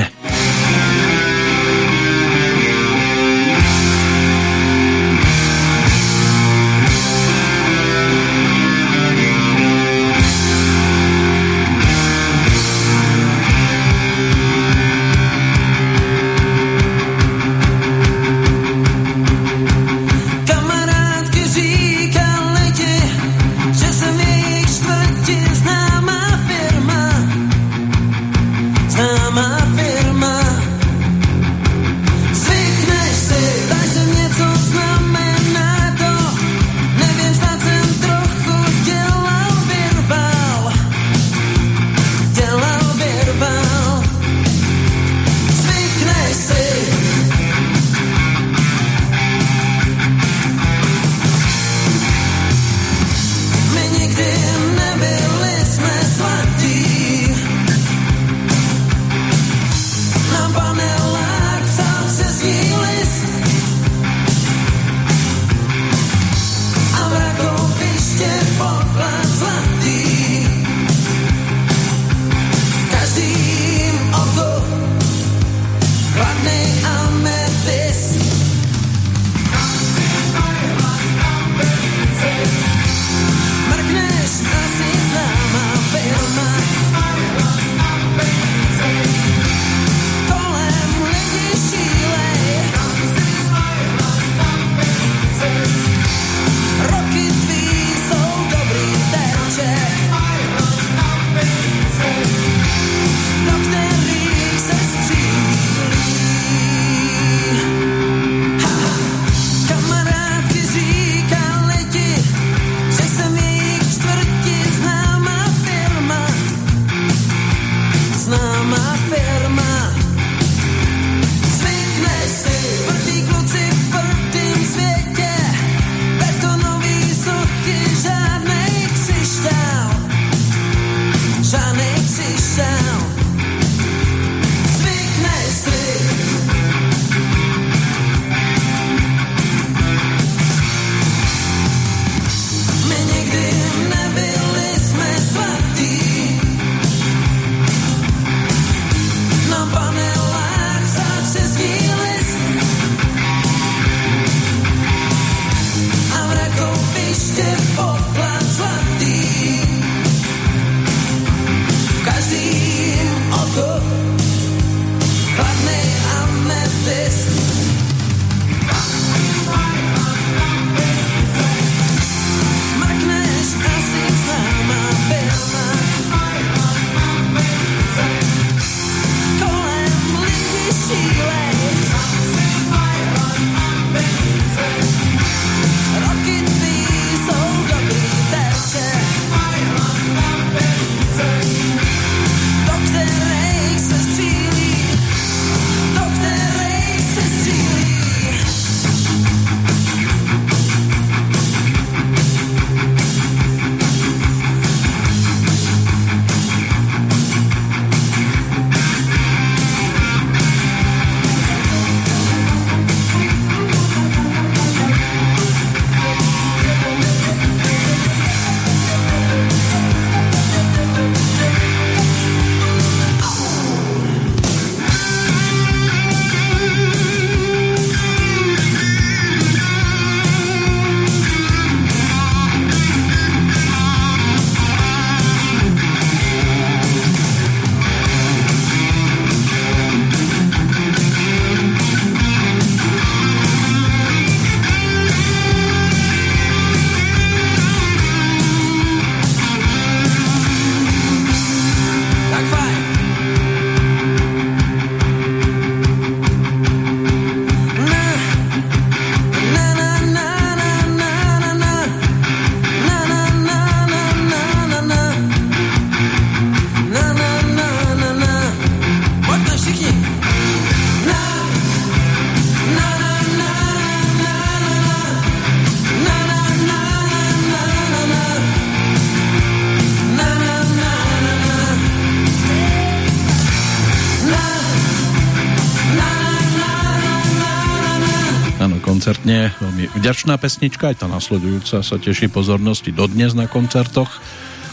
Koncertne veľmi vďačná pesnička, aj tá nasledujúca sa teší pozornosti dodnes na koncertoch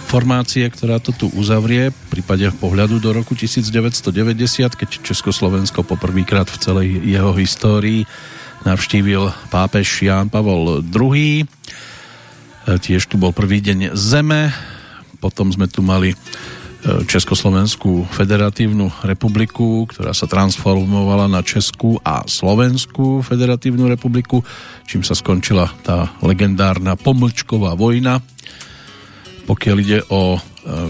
formácie, ktorá to tu uzavrie v prípade pohľadu do roku 1990, keď Československo poprvýkrát v celej jeho histórii navštívil pápež Ján Pavol II. E, Tiež tu bol prvý deň Zeme, potom sme tu mali Československú federatívnu republiku, ktorá sa transformovala na Českú a Slovenskú federatívnu republiku, čím sa skončila tá legendárna pomlčková vojna. Pokiaľ ide o e,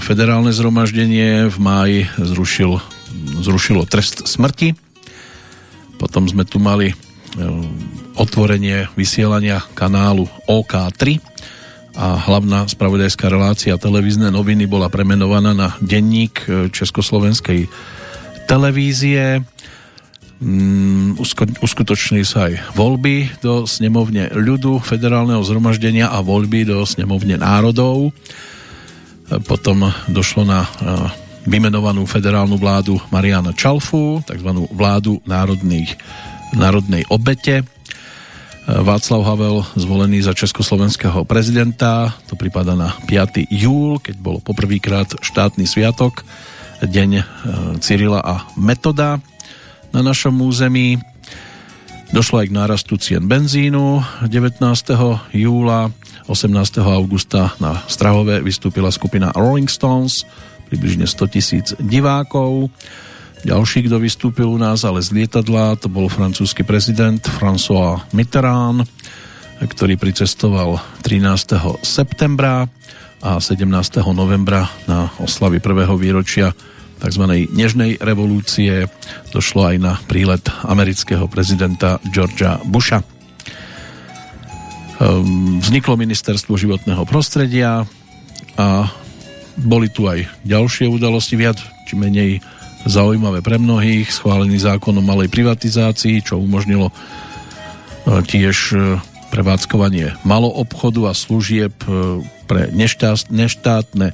federálne zhromaždenie, v máji zrušil, zrušilo trest smrti. Potom sme tu mali e, otvorenie vysielania kanálu OK3 a hlavná spravodajská relácia televízne noviny bola premenovaná na denník e, Československej televízie. Mm, uskutočnili sa aj voľby do snemovne ľudu, federálneho zhromaždenia a voľby do snemovne národov. E, Potom došlo na e, vymenovanú federálnu vládu Mariana Čalfu, tzv. vládu národných, národnej obete. Václav Havel zvolený za československého prezidenta, to prípada na 5. júl, keď bol poprvýkrát štátny sviatok, deň e, Cyrila a Metoda na našom území. Došlo aj k nárastu cien benzínu 19. júla, 18. augusta na Strahove vystúpila skupina Rolling Stones, približne 100 tisíc divákov. Ďalší, kto vystúpil u nás, ale z lietadla, to bol francúzsky prezident François Mitterrand, ktorý pricestoval 13. septembra a 17. novembra na oslavy prvého výročia tzv. nežnej revolúcie došlo aj na prílet amerického prezidenta Georgia Busha. Ehm, Vzniklo ministerstvo životného prostredia a boli tu aj ďalšie udalosti. Viac či menej zaujímavé pre mnohých, schválený zákon o malej privatizácii, čo umožnilo e, tiež e, prevádzkovanie maloobchodu a služieb e, pre nešťast, neštátne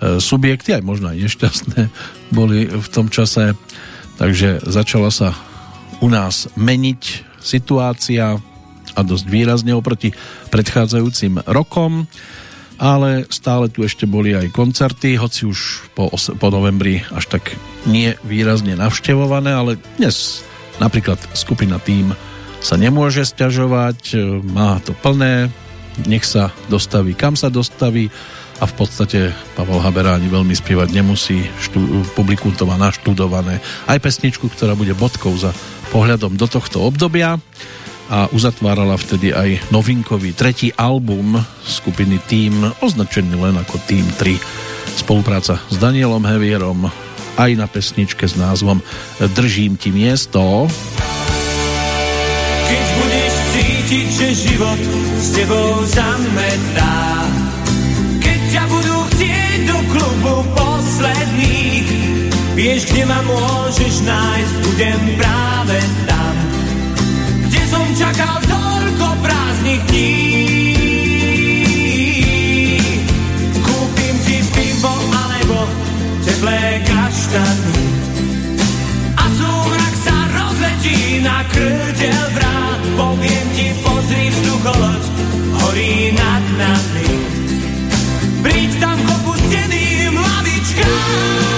subjekty, aj možno aj nešťastné *laughs* boli v tom čase. Takže začala sa u nás meniť situácia a dosť výrazne oproti predchádzajúcim rokom ale stále tu ešte boli aj koncerty, hoci už po, po novembri až tak nie výrazne navštevované, ale dnes napríklad skupina Tým sa nemôže stiažovať, má to plné, nech sa dostaví, kam sa dostaví a v podstate Pavel Habera ani veľmi spievať nemusí, štú, publikum to má naštudované. Aj pesničku, ktorá bude bodkou za pohľadom do tohto obdobia a uzatvárala vtedy aj novinkový tretí album skupiny Team, označený len ako Team 3. Spolupráca s Danielom Hevierom aj na pesničke s názvom Držím ti miesto. Keď budeš cítiť, že život s tebou zametá, keď ťa budú chcieť do klubu posledných, vieš, kde ma môžeš nájsť, budem práve tam čakal toľko prázdnych dní. Kúpim ti pivo alebo teplé kaštany. A súmrak sa rozletí na krdeľ vrát. Poviem ti, pozri vzducholoď, horí nad nami. Príď tam k opusteným lavičkám.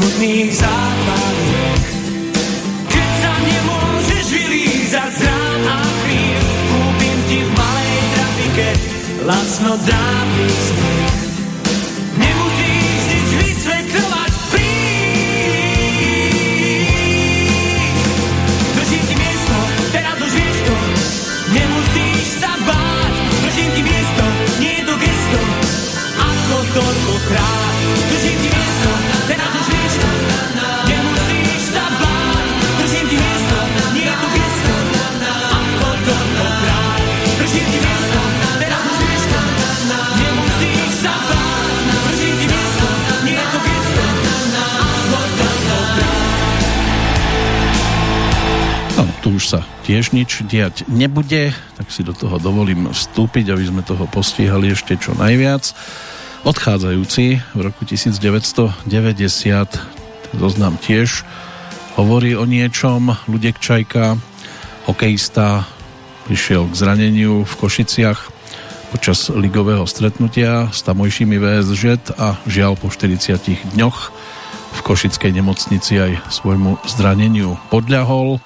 Smutných zápaliek. Keď sa nemôžeš vylízať z rán a chvíľ, kúpim ti v malej trafike lacno dávny smiech. Tiež nič diať nebude, tak si do toho dovolím vstúpiť, aby sme toho postihali ešte čo najviac. Odchádzajúci v roku 1990 zoznam tiež hovorí o niečom. Ludek Čajka, hokejista, prišiel k zraneniu v Košiciach počas ligového stretnutia s tamojšími VSŽ a žiaľ po 40 dňoch v Košickej nemocnici aj svojmu zraneniu podľahol.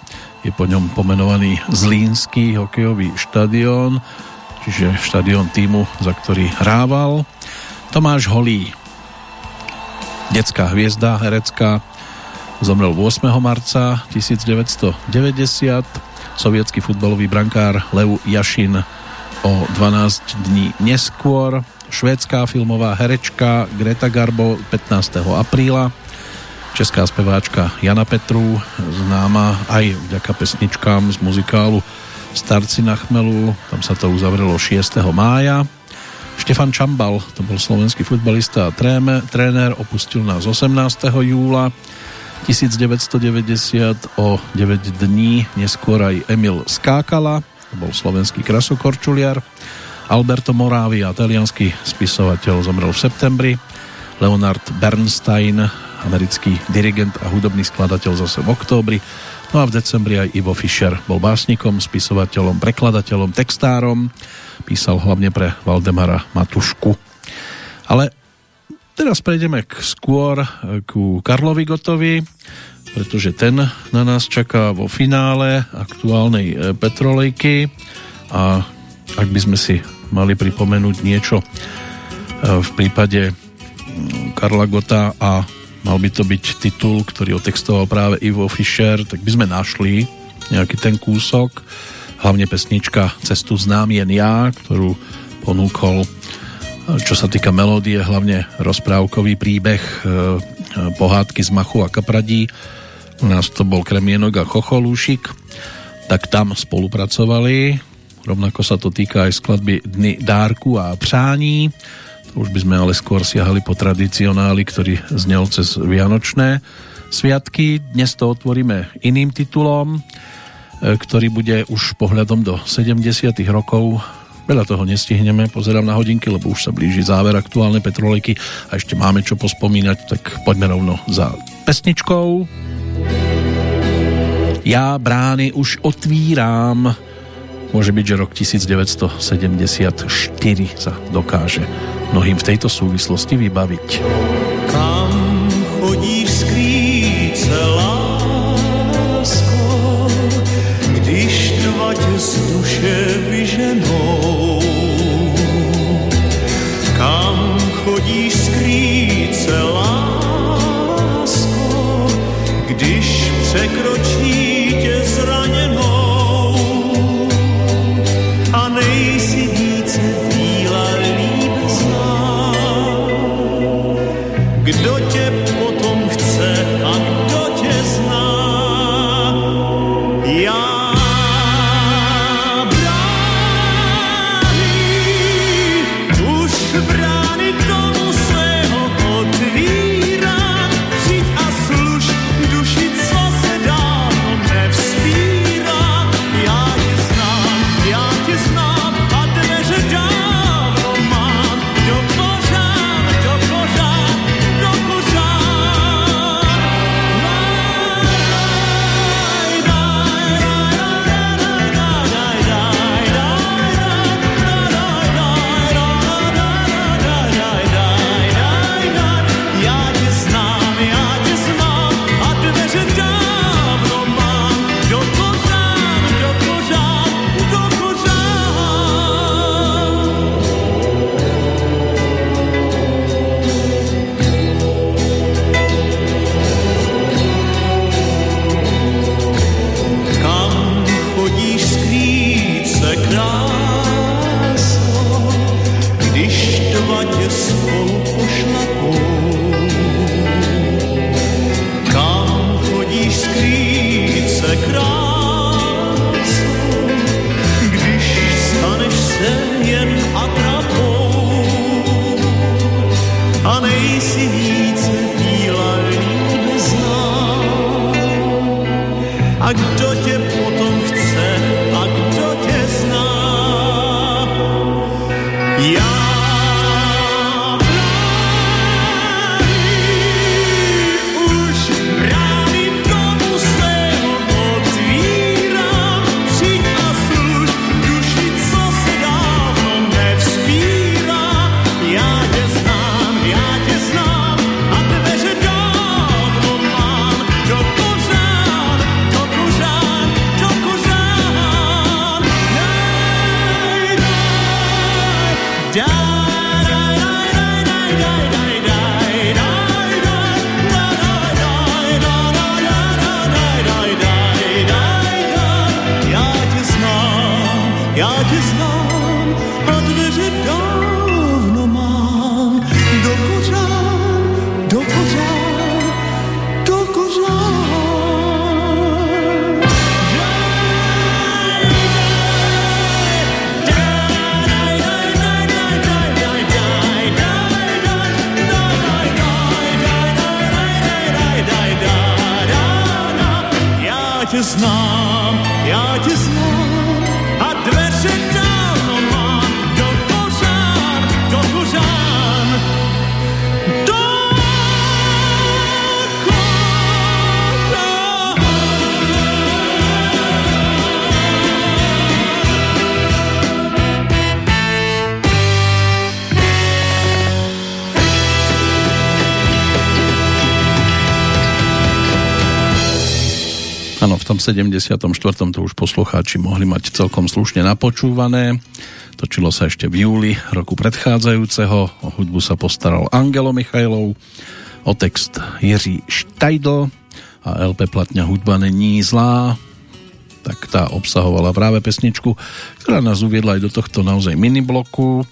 Je po ňom pomenovaný Zlínsky hokejový štadión, čiže štadión týmu, za ktorý hrával. Tomáš Holý, detská hviezda herecká, zomrel 8. marca 1990. Sovietský futbalový brankár Lev Jašin o 12 dní neskôr. Švédská filmová herečka Greta Garbo 15. apríla. Česká speváčka Jana Petru, známa aj vďaka pesničkám z muzikálu Starci na chmelu, tam sa to uzavrelo 6. mája. Štefan Čambal, to bol slovenský futbalista a tréme, tréner, opustil nás 18. júla 1990, o 9 dní neskôr aj Emil Skákala, to bol slovenský krasokorčuliar, Alberto Moravi, talianský spisovateľ, zomrel v septembri, Leonard Bernstein, americký dirigent a hudobný skladateľ zase v októbri, no a v decembri aj Ivo Fischer bol básnikom, spisovateľom, prekladateľom, textárom, písal hlavne pre Valdemara Matušku. Ale teraz prejdeme k, skôr ku Karlovi Gotovi, pretože ten na nás čaká vo finále aktuálnej e, Petrolejky. A ak by sme si mali pripomenúť niečo e, v prípade Karla Gota a mal by to byť titul, ktorý otextoval práve Ivo Fischer, tak by sme našli nejaký ten kúsok hlavne pesnička Cestu znám jen ja, ktorú ponúkol čo sa týka melódie, hlavne rozprávkový príbeh e, pohádky z Machu a Kapradí. U nás to bol Kremienok a Chocholúšik, tak tam spolupracovali. Rovnako sa to týka aj skladby Dny dárku a přání. Už by sme ale skôr siahali po tradicionáli, ktorý znel cez Vianočné sviatky. Dnes to otvoríme iným titulom, e, ktorý bude už pohľadom do 70. rokov Veľa toho nestihneme, pozerám na hodinky, lebo už sa blíži záver aktuálne petrolejky a ešte máme čo pospomínať, tak poďme rovno za pesničkou. Ja brány už otvíram. Môže byť, že rok 1974 sa dokáže mnohým v tejto súvislosti vybaviť. Kam 74. to už poslucháči mohli mať celkom slušne napočúvané. Točilo sa ešte v júli roku predchádzajúceho. O hudbu sa postaral Angelo Michajlov, o text Jiří Štajdl a LP platňa Hudba není zlá. tak tá obsahovala práve pesničku, ktorá nás uviedla aj do tohto naozaj minibloku.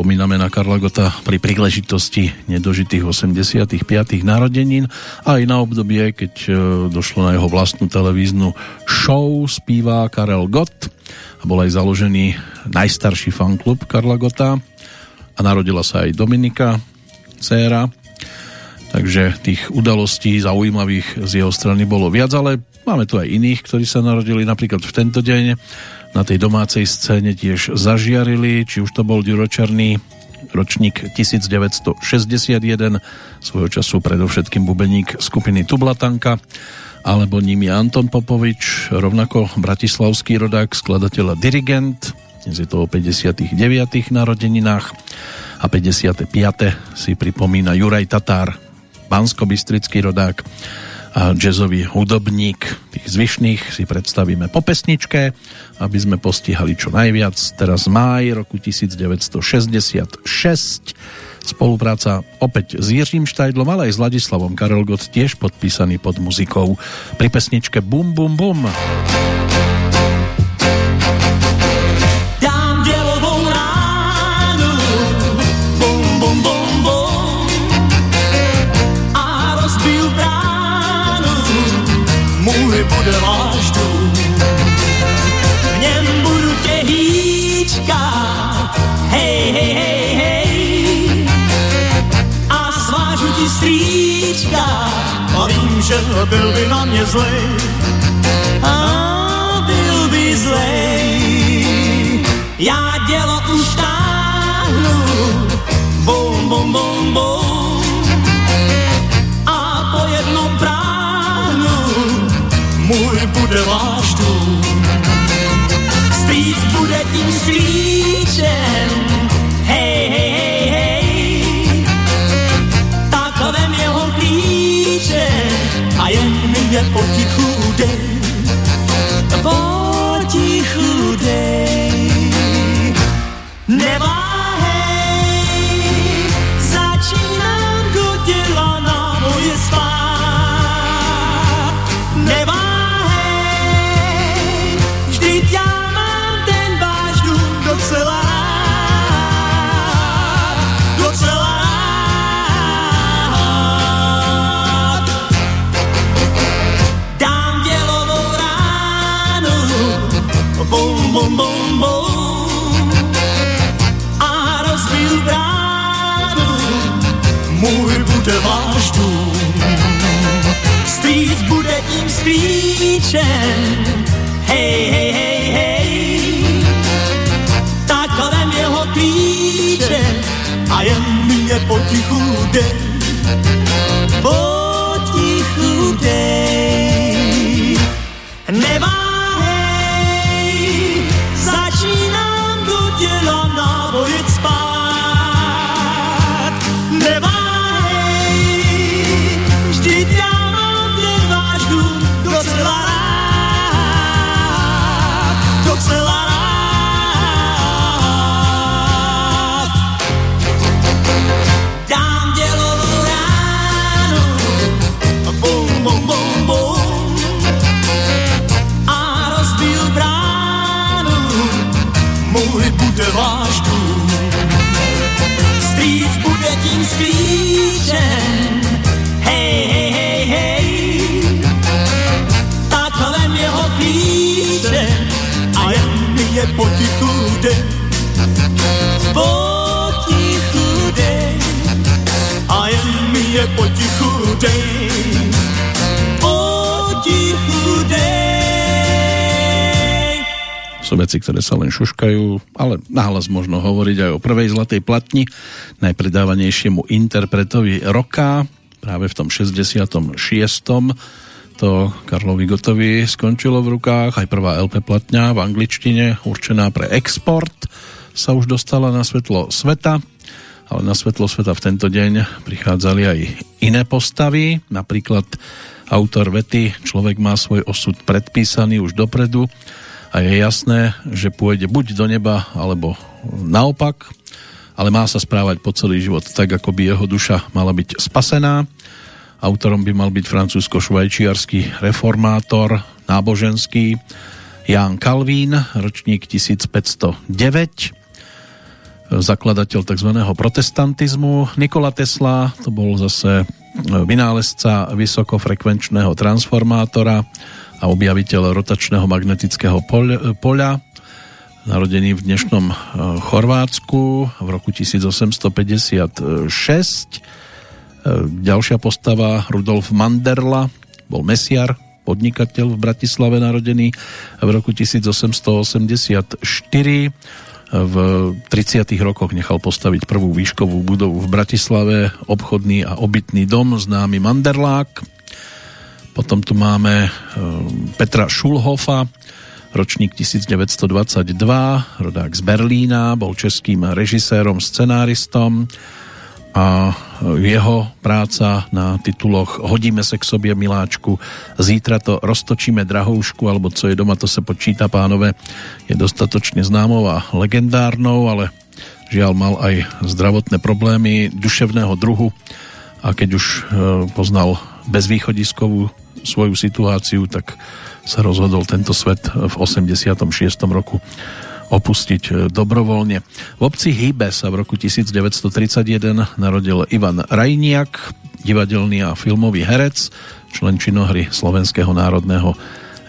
Spomíname na Karla Gota pri príležitosti nedožitých 85. narodenín a aj na obdobie, keď e, došlo na jeho vlastnú televíznu show spíva Karel Gott a bol aj založený najstarší fanklub Karla Gota a narodila sa aj Dominika, dcéra. Takže tých udalostí zaujímavých z jeho strany bolo viac, ale Máme tu aj iných, ktorí sa narodili napríklad v tento deň. Na tej domácej scéne tiež zažiarili, či už to bol Ďuročarný ročník 1961, svojho času predovšetkým bubeník skupiny Tublatanka, alebo ním Anton Popovič, rovnako bratislavský rodák, skladateľ a dirigent, dnes je to o 59. narodeninách a 55. si pripomína Juraj Tatár, bansko-bystrický rodák, jazzový hudobník. Tých zvyšných si predstavíme po pesničke, aby sme postihali čo najviac. Teraz máj roku 1966. Spolupráca opäť s Jiřím Štajdlom, ale aj s Ladislavom Karel Gott tiež podpísaný pod muzikou pri pesničke Bum Bum Bum. Dám že byl by na mě zlej, a byl by zlej. Já dělo už táhnu, bum, bum, bum, bum, a po jednom práhnu můj bude váš dům. Strýc bude tím sklíčem, je potichu dej, potichu bum, a rozbiju bránu, můj bude váš dům. Bude tím sklíčem, hej, hej, hej, hej, tak vem jeho klíče a jen je potichu dej, potichu dej. Neváhej, je potichu dej, potichu dej, a jen mi je potichu dej, potichu dej. Sú veci, ktoré sa len šuškajú, ale náhlas možno hovoriť aj o prvej zlatej platni, najpredávanejšiemu interpretovi roka, práve v tom 66. to Karlovi Gotovi skončilo v rukách, aj prvá LP platňa v angličtine, určená pre export, sa už dostala na svetlo sveta, ale na svetlo sveta v tento deň prichádzali aj iné postavy, napríklad autor vety Človek má svoj osud predpísaný už dopredu a je jasné, že pôjde buď do neba, alebo naopak, ale má sa správať po celý život tak, ako by jeho duša mala byť spasená Autorom by mal byť francúzsko-švajčiarsky reformátor náboženský Jan Kalvín, ročník 1509 zakladateľ tzv. protestantizmu. Nikola Tesla, to bol zase vynálezca vysokofrekvenčného transformátora a objaviteľ rotačného magnetického poľa, narodený v dnešnom e, Chorvátsku v roku 1856. E, ďalšia postava Rudolf Manderla, bol mesiar, podnikateľ v Bratislave narodený v roku 1884 v 30. rokoch nechal postaviť prvú výškovú budovu v Bratislave, obchodný a obytný dom, známy Manderlák. Potom tu máme e, Petra Šulhofa, ročník 1922, rodák z Berlína, bol českým režisérom, scenáristom a jeho práca na tituloch Hodíme se k sobě miláčku, Zítra to roztočíme drahoušku, alebo Co je doma, to se počíta pánové, je dostatočne známou a legendárnou, ale žiaľ mal aj zdravotné problémy duševného druhu a keď už e, poznal bezvýchodiskovú svoju situáciu, tak sa rozhodol tento svet v 86. roku opustiť e, dobrovoľne. V obci Hýbe sa v roku 1931 narodil Ivan Rajniak, divadelný a filmový herec, člen činohry Slovenského národného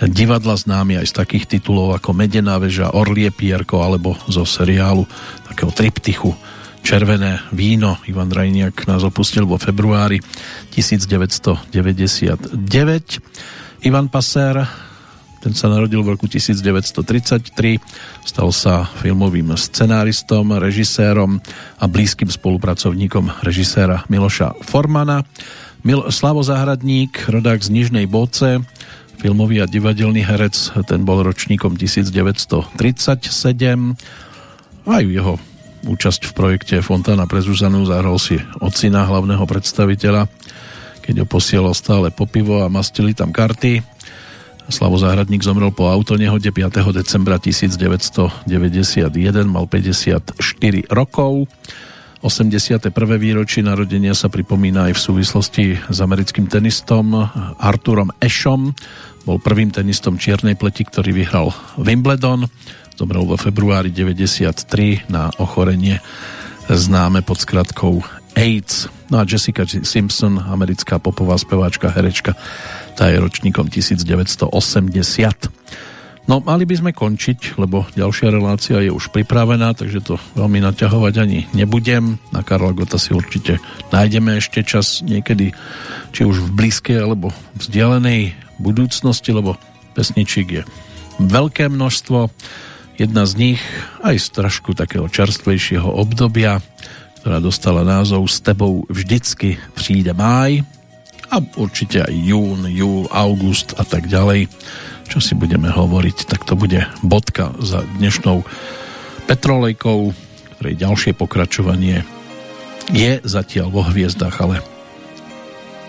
divadla známy aj z takých titulov ako Medená väža, Orlie Pierko alebo zo seriálu takého triptychu Červené víno. Ivan Rajniak nás opustil vo februári 1999. Ivan Paser ten sa narodil v roku 1933, stal sa filmovým scenáristom, režisérom a blízkym spolupracovníkom režiséra Miloša Formana. Mil Slavo Zahradník, rodák z Nižnej Boce, filmový a divadelný herec, ten bol ročníkom 1937. Aj jeho účasť v projekte Fontána pre Zuzanu zahral si ocina hlavného predstaviteľa, keď ho posielal stále po pivo a mastili tam karty Slavo Záhradník zomrel po autonehode 5. decembra 1991, mal 54 rokov. 81. výročí narodenia sa pripomína aj v súvislosti s americkým tenistom Arturom Ešom. Bol prvým tenistom čiernej pleti, ktorý vyhral Wimbledon. Zomrel vo februári 93 na ochorenie známe pod skratkou AIDS. No a Jessica Simpson, americká popová speváčka, herečka, tá je ročníkom 1980. No, mali by sme končiť, lebo ďalšia relácia je už pripravená, takže to veľmi naťahovať ani nebudem. Na Karla Gota si určite nájdeme ešte čas niekedy, či už v blízkej alebo vzdialenej budúcnosti, lebo pesničiek je veľké množstvo. Jedna z nich aj z trošku takého čerstvejšieho obdobia, ktorá dostala názov S tebou vždycky přijde máj a určite aj jún, júl, august a tak ďalej. Čo si budeme hovoriť, tak to bude bodka za dnešnou Petrolejkou, ktorej ďalšie pokračovanie je zatiaľ vo hviezdach, ale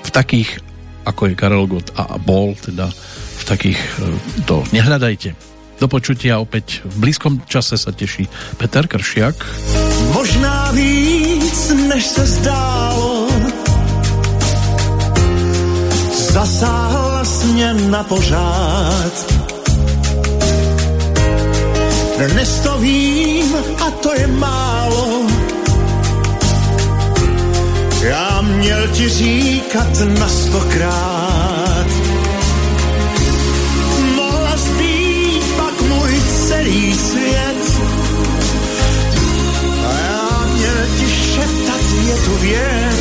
v takých, ako je Karel Gott a bol, teda v takých e, to nehľadajte. Do počutia opäť v blízkom čase sa teší Peter Kršiak. Možná víc, než se zdálo, zasáhla sně na pořád. Dnes to vím a to je málo. Já měl ti říkat na stokrát. Mohla být pak můj celý svět. A já měl ti šeptat je tu věc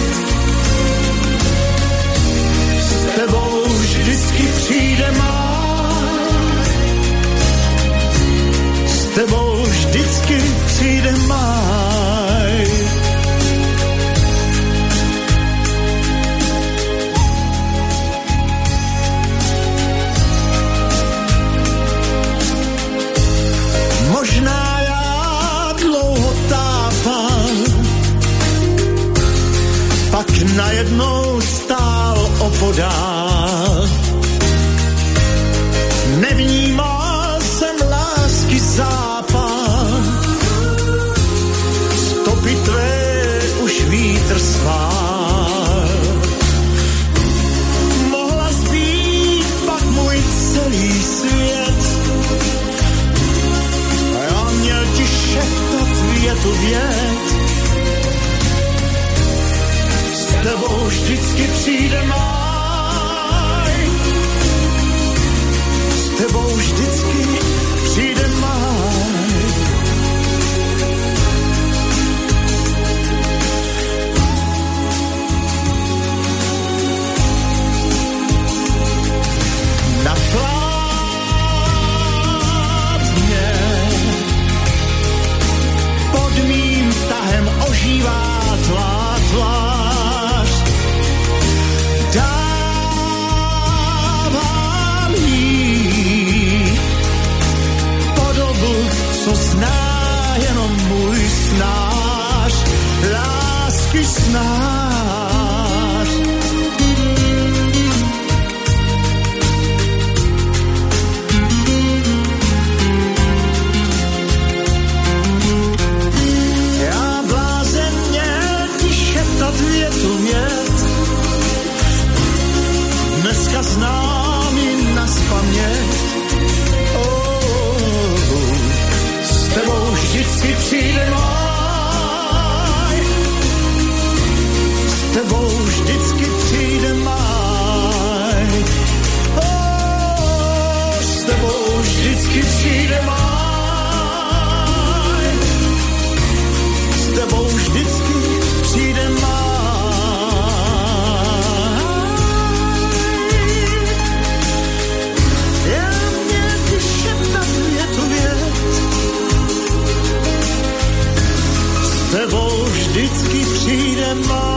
S tebou vždycky přijde máj. Možná já dlouho tápal, pak najednou stál opodál. Vět. S tebou vždycky přijde máj. Lásky snář. and love.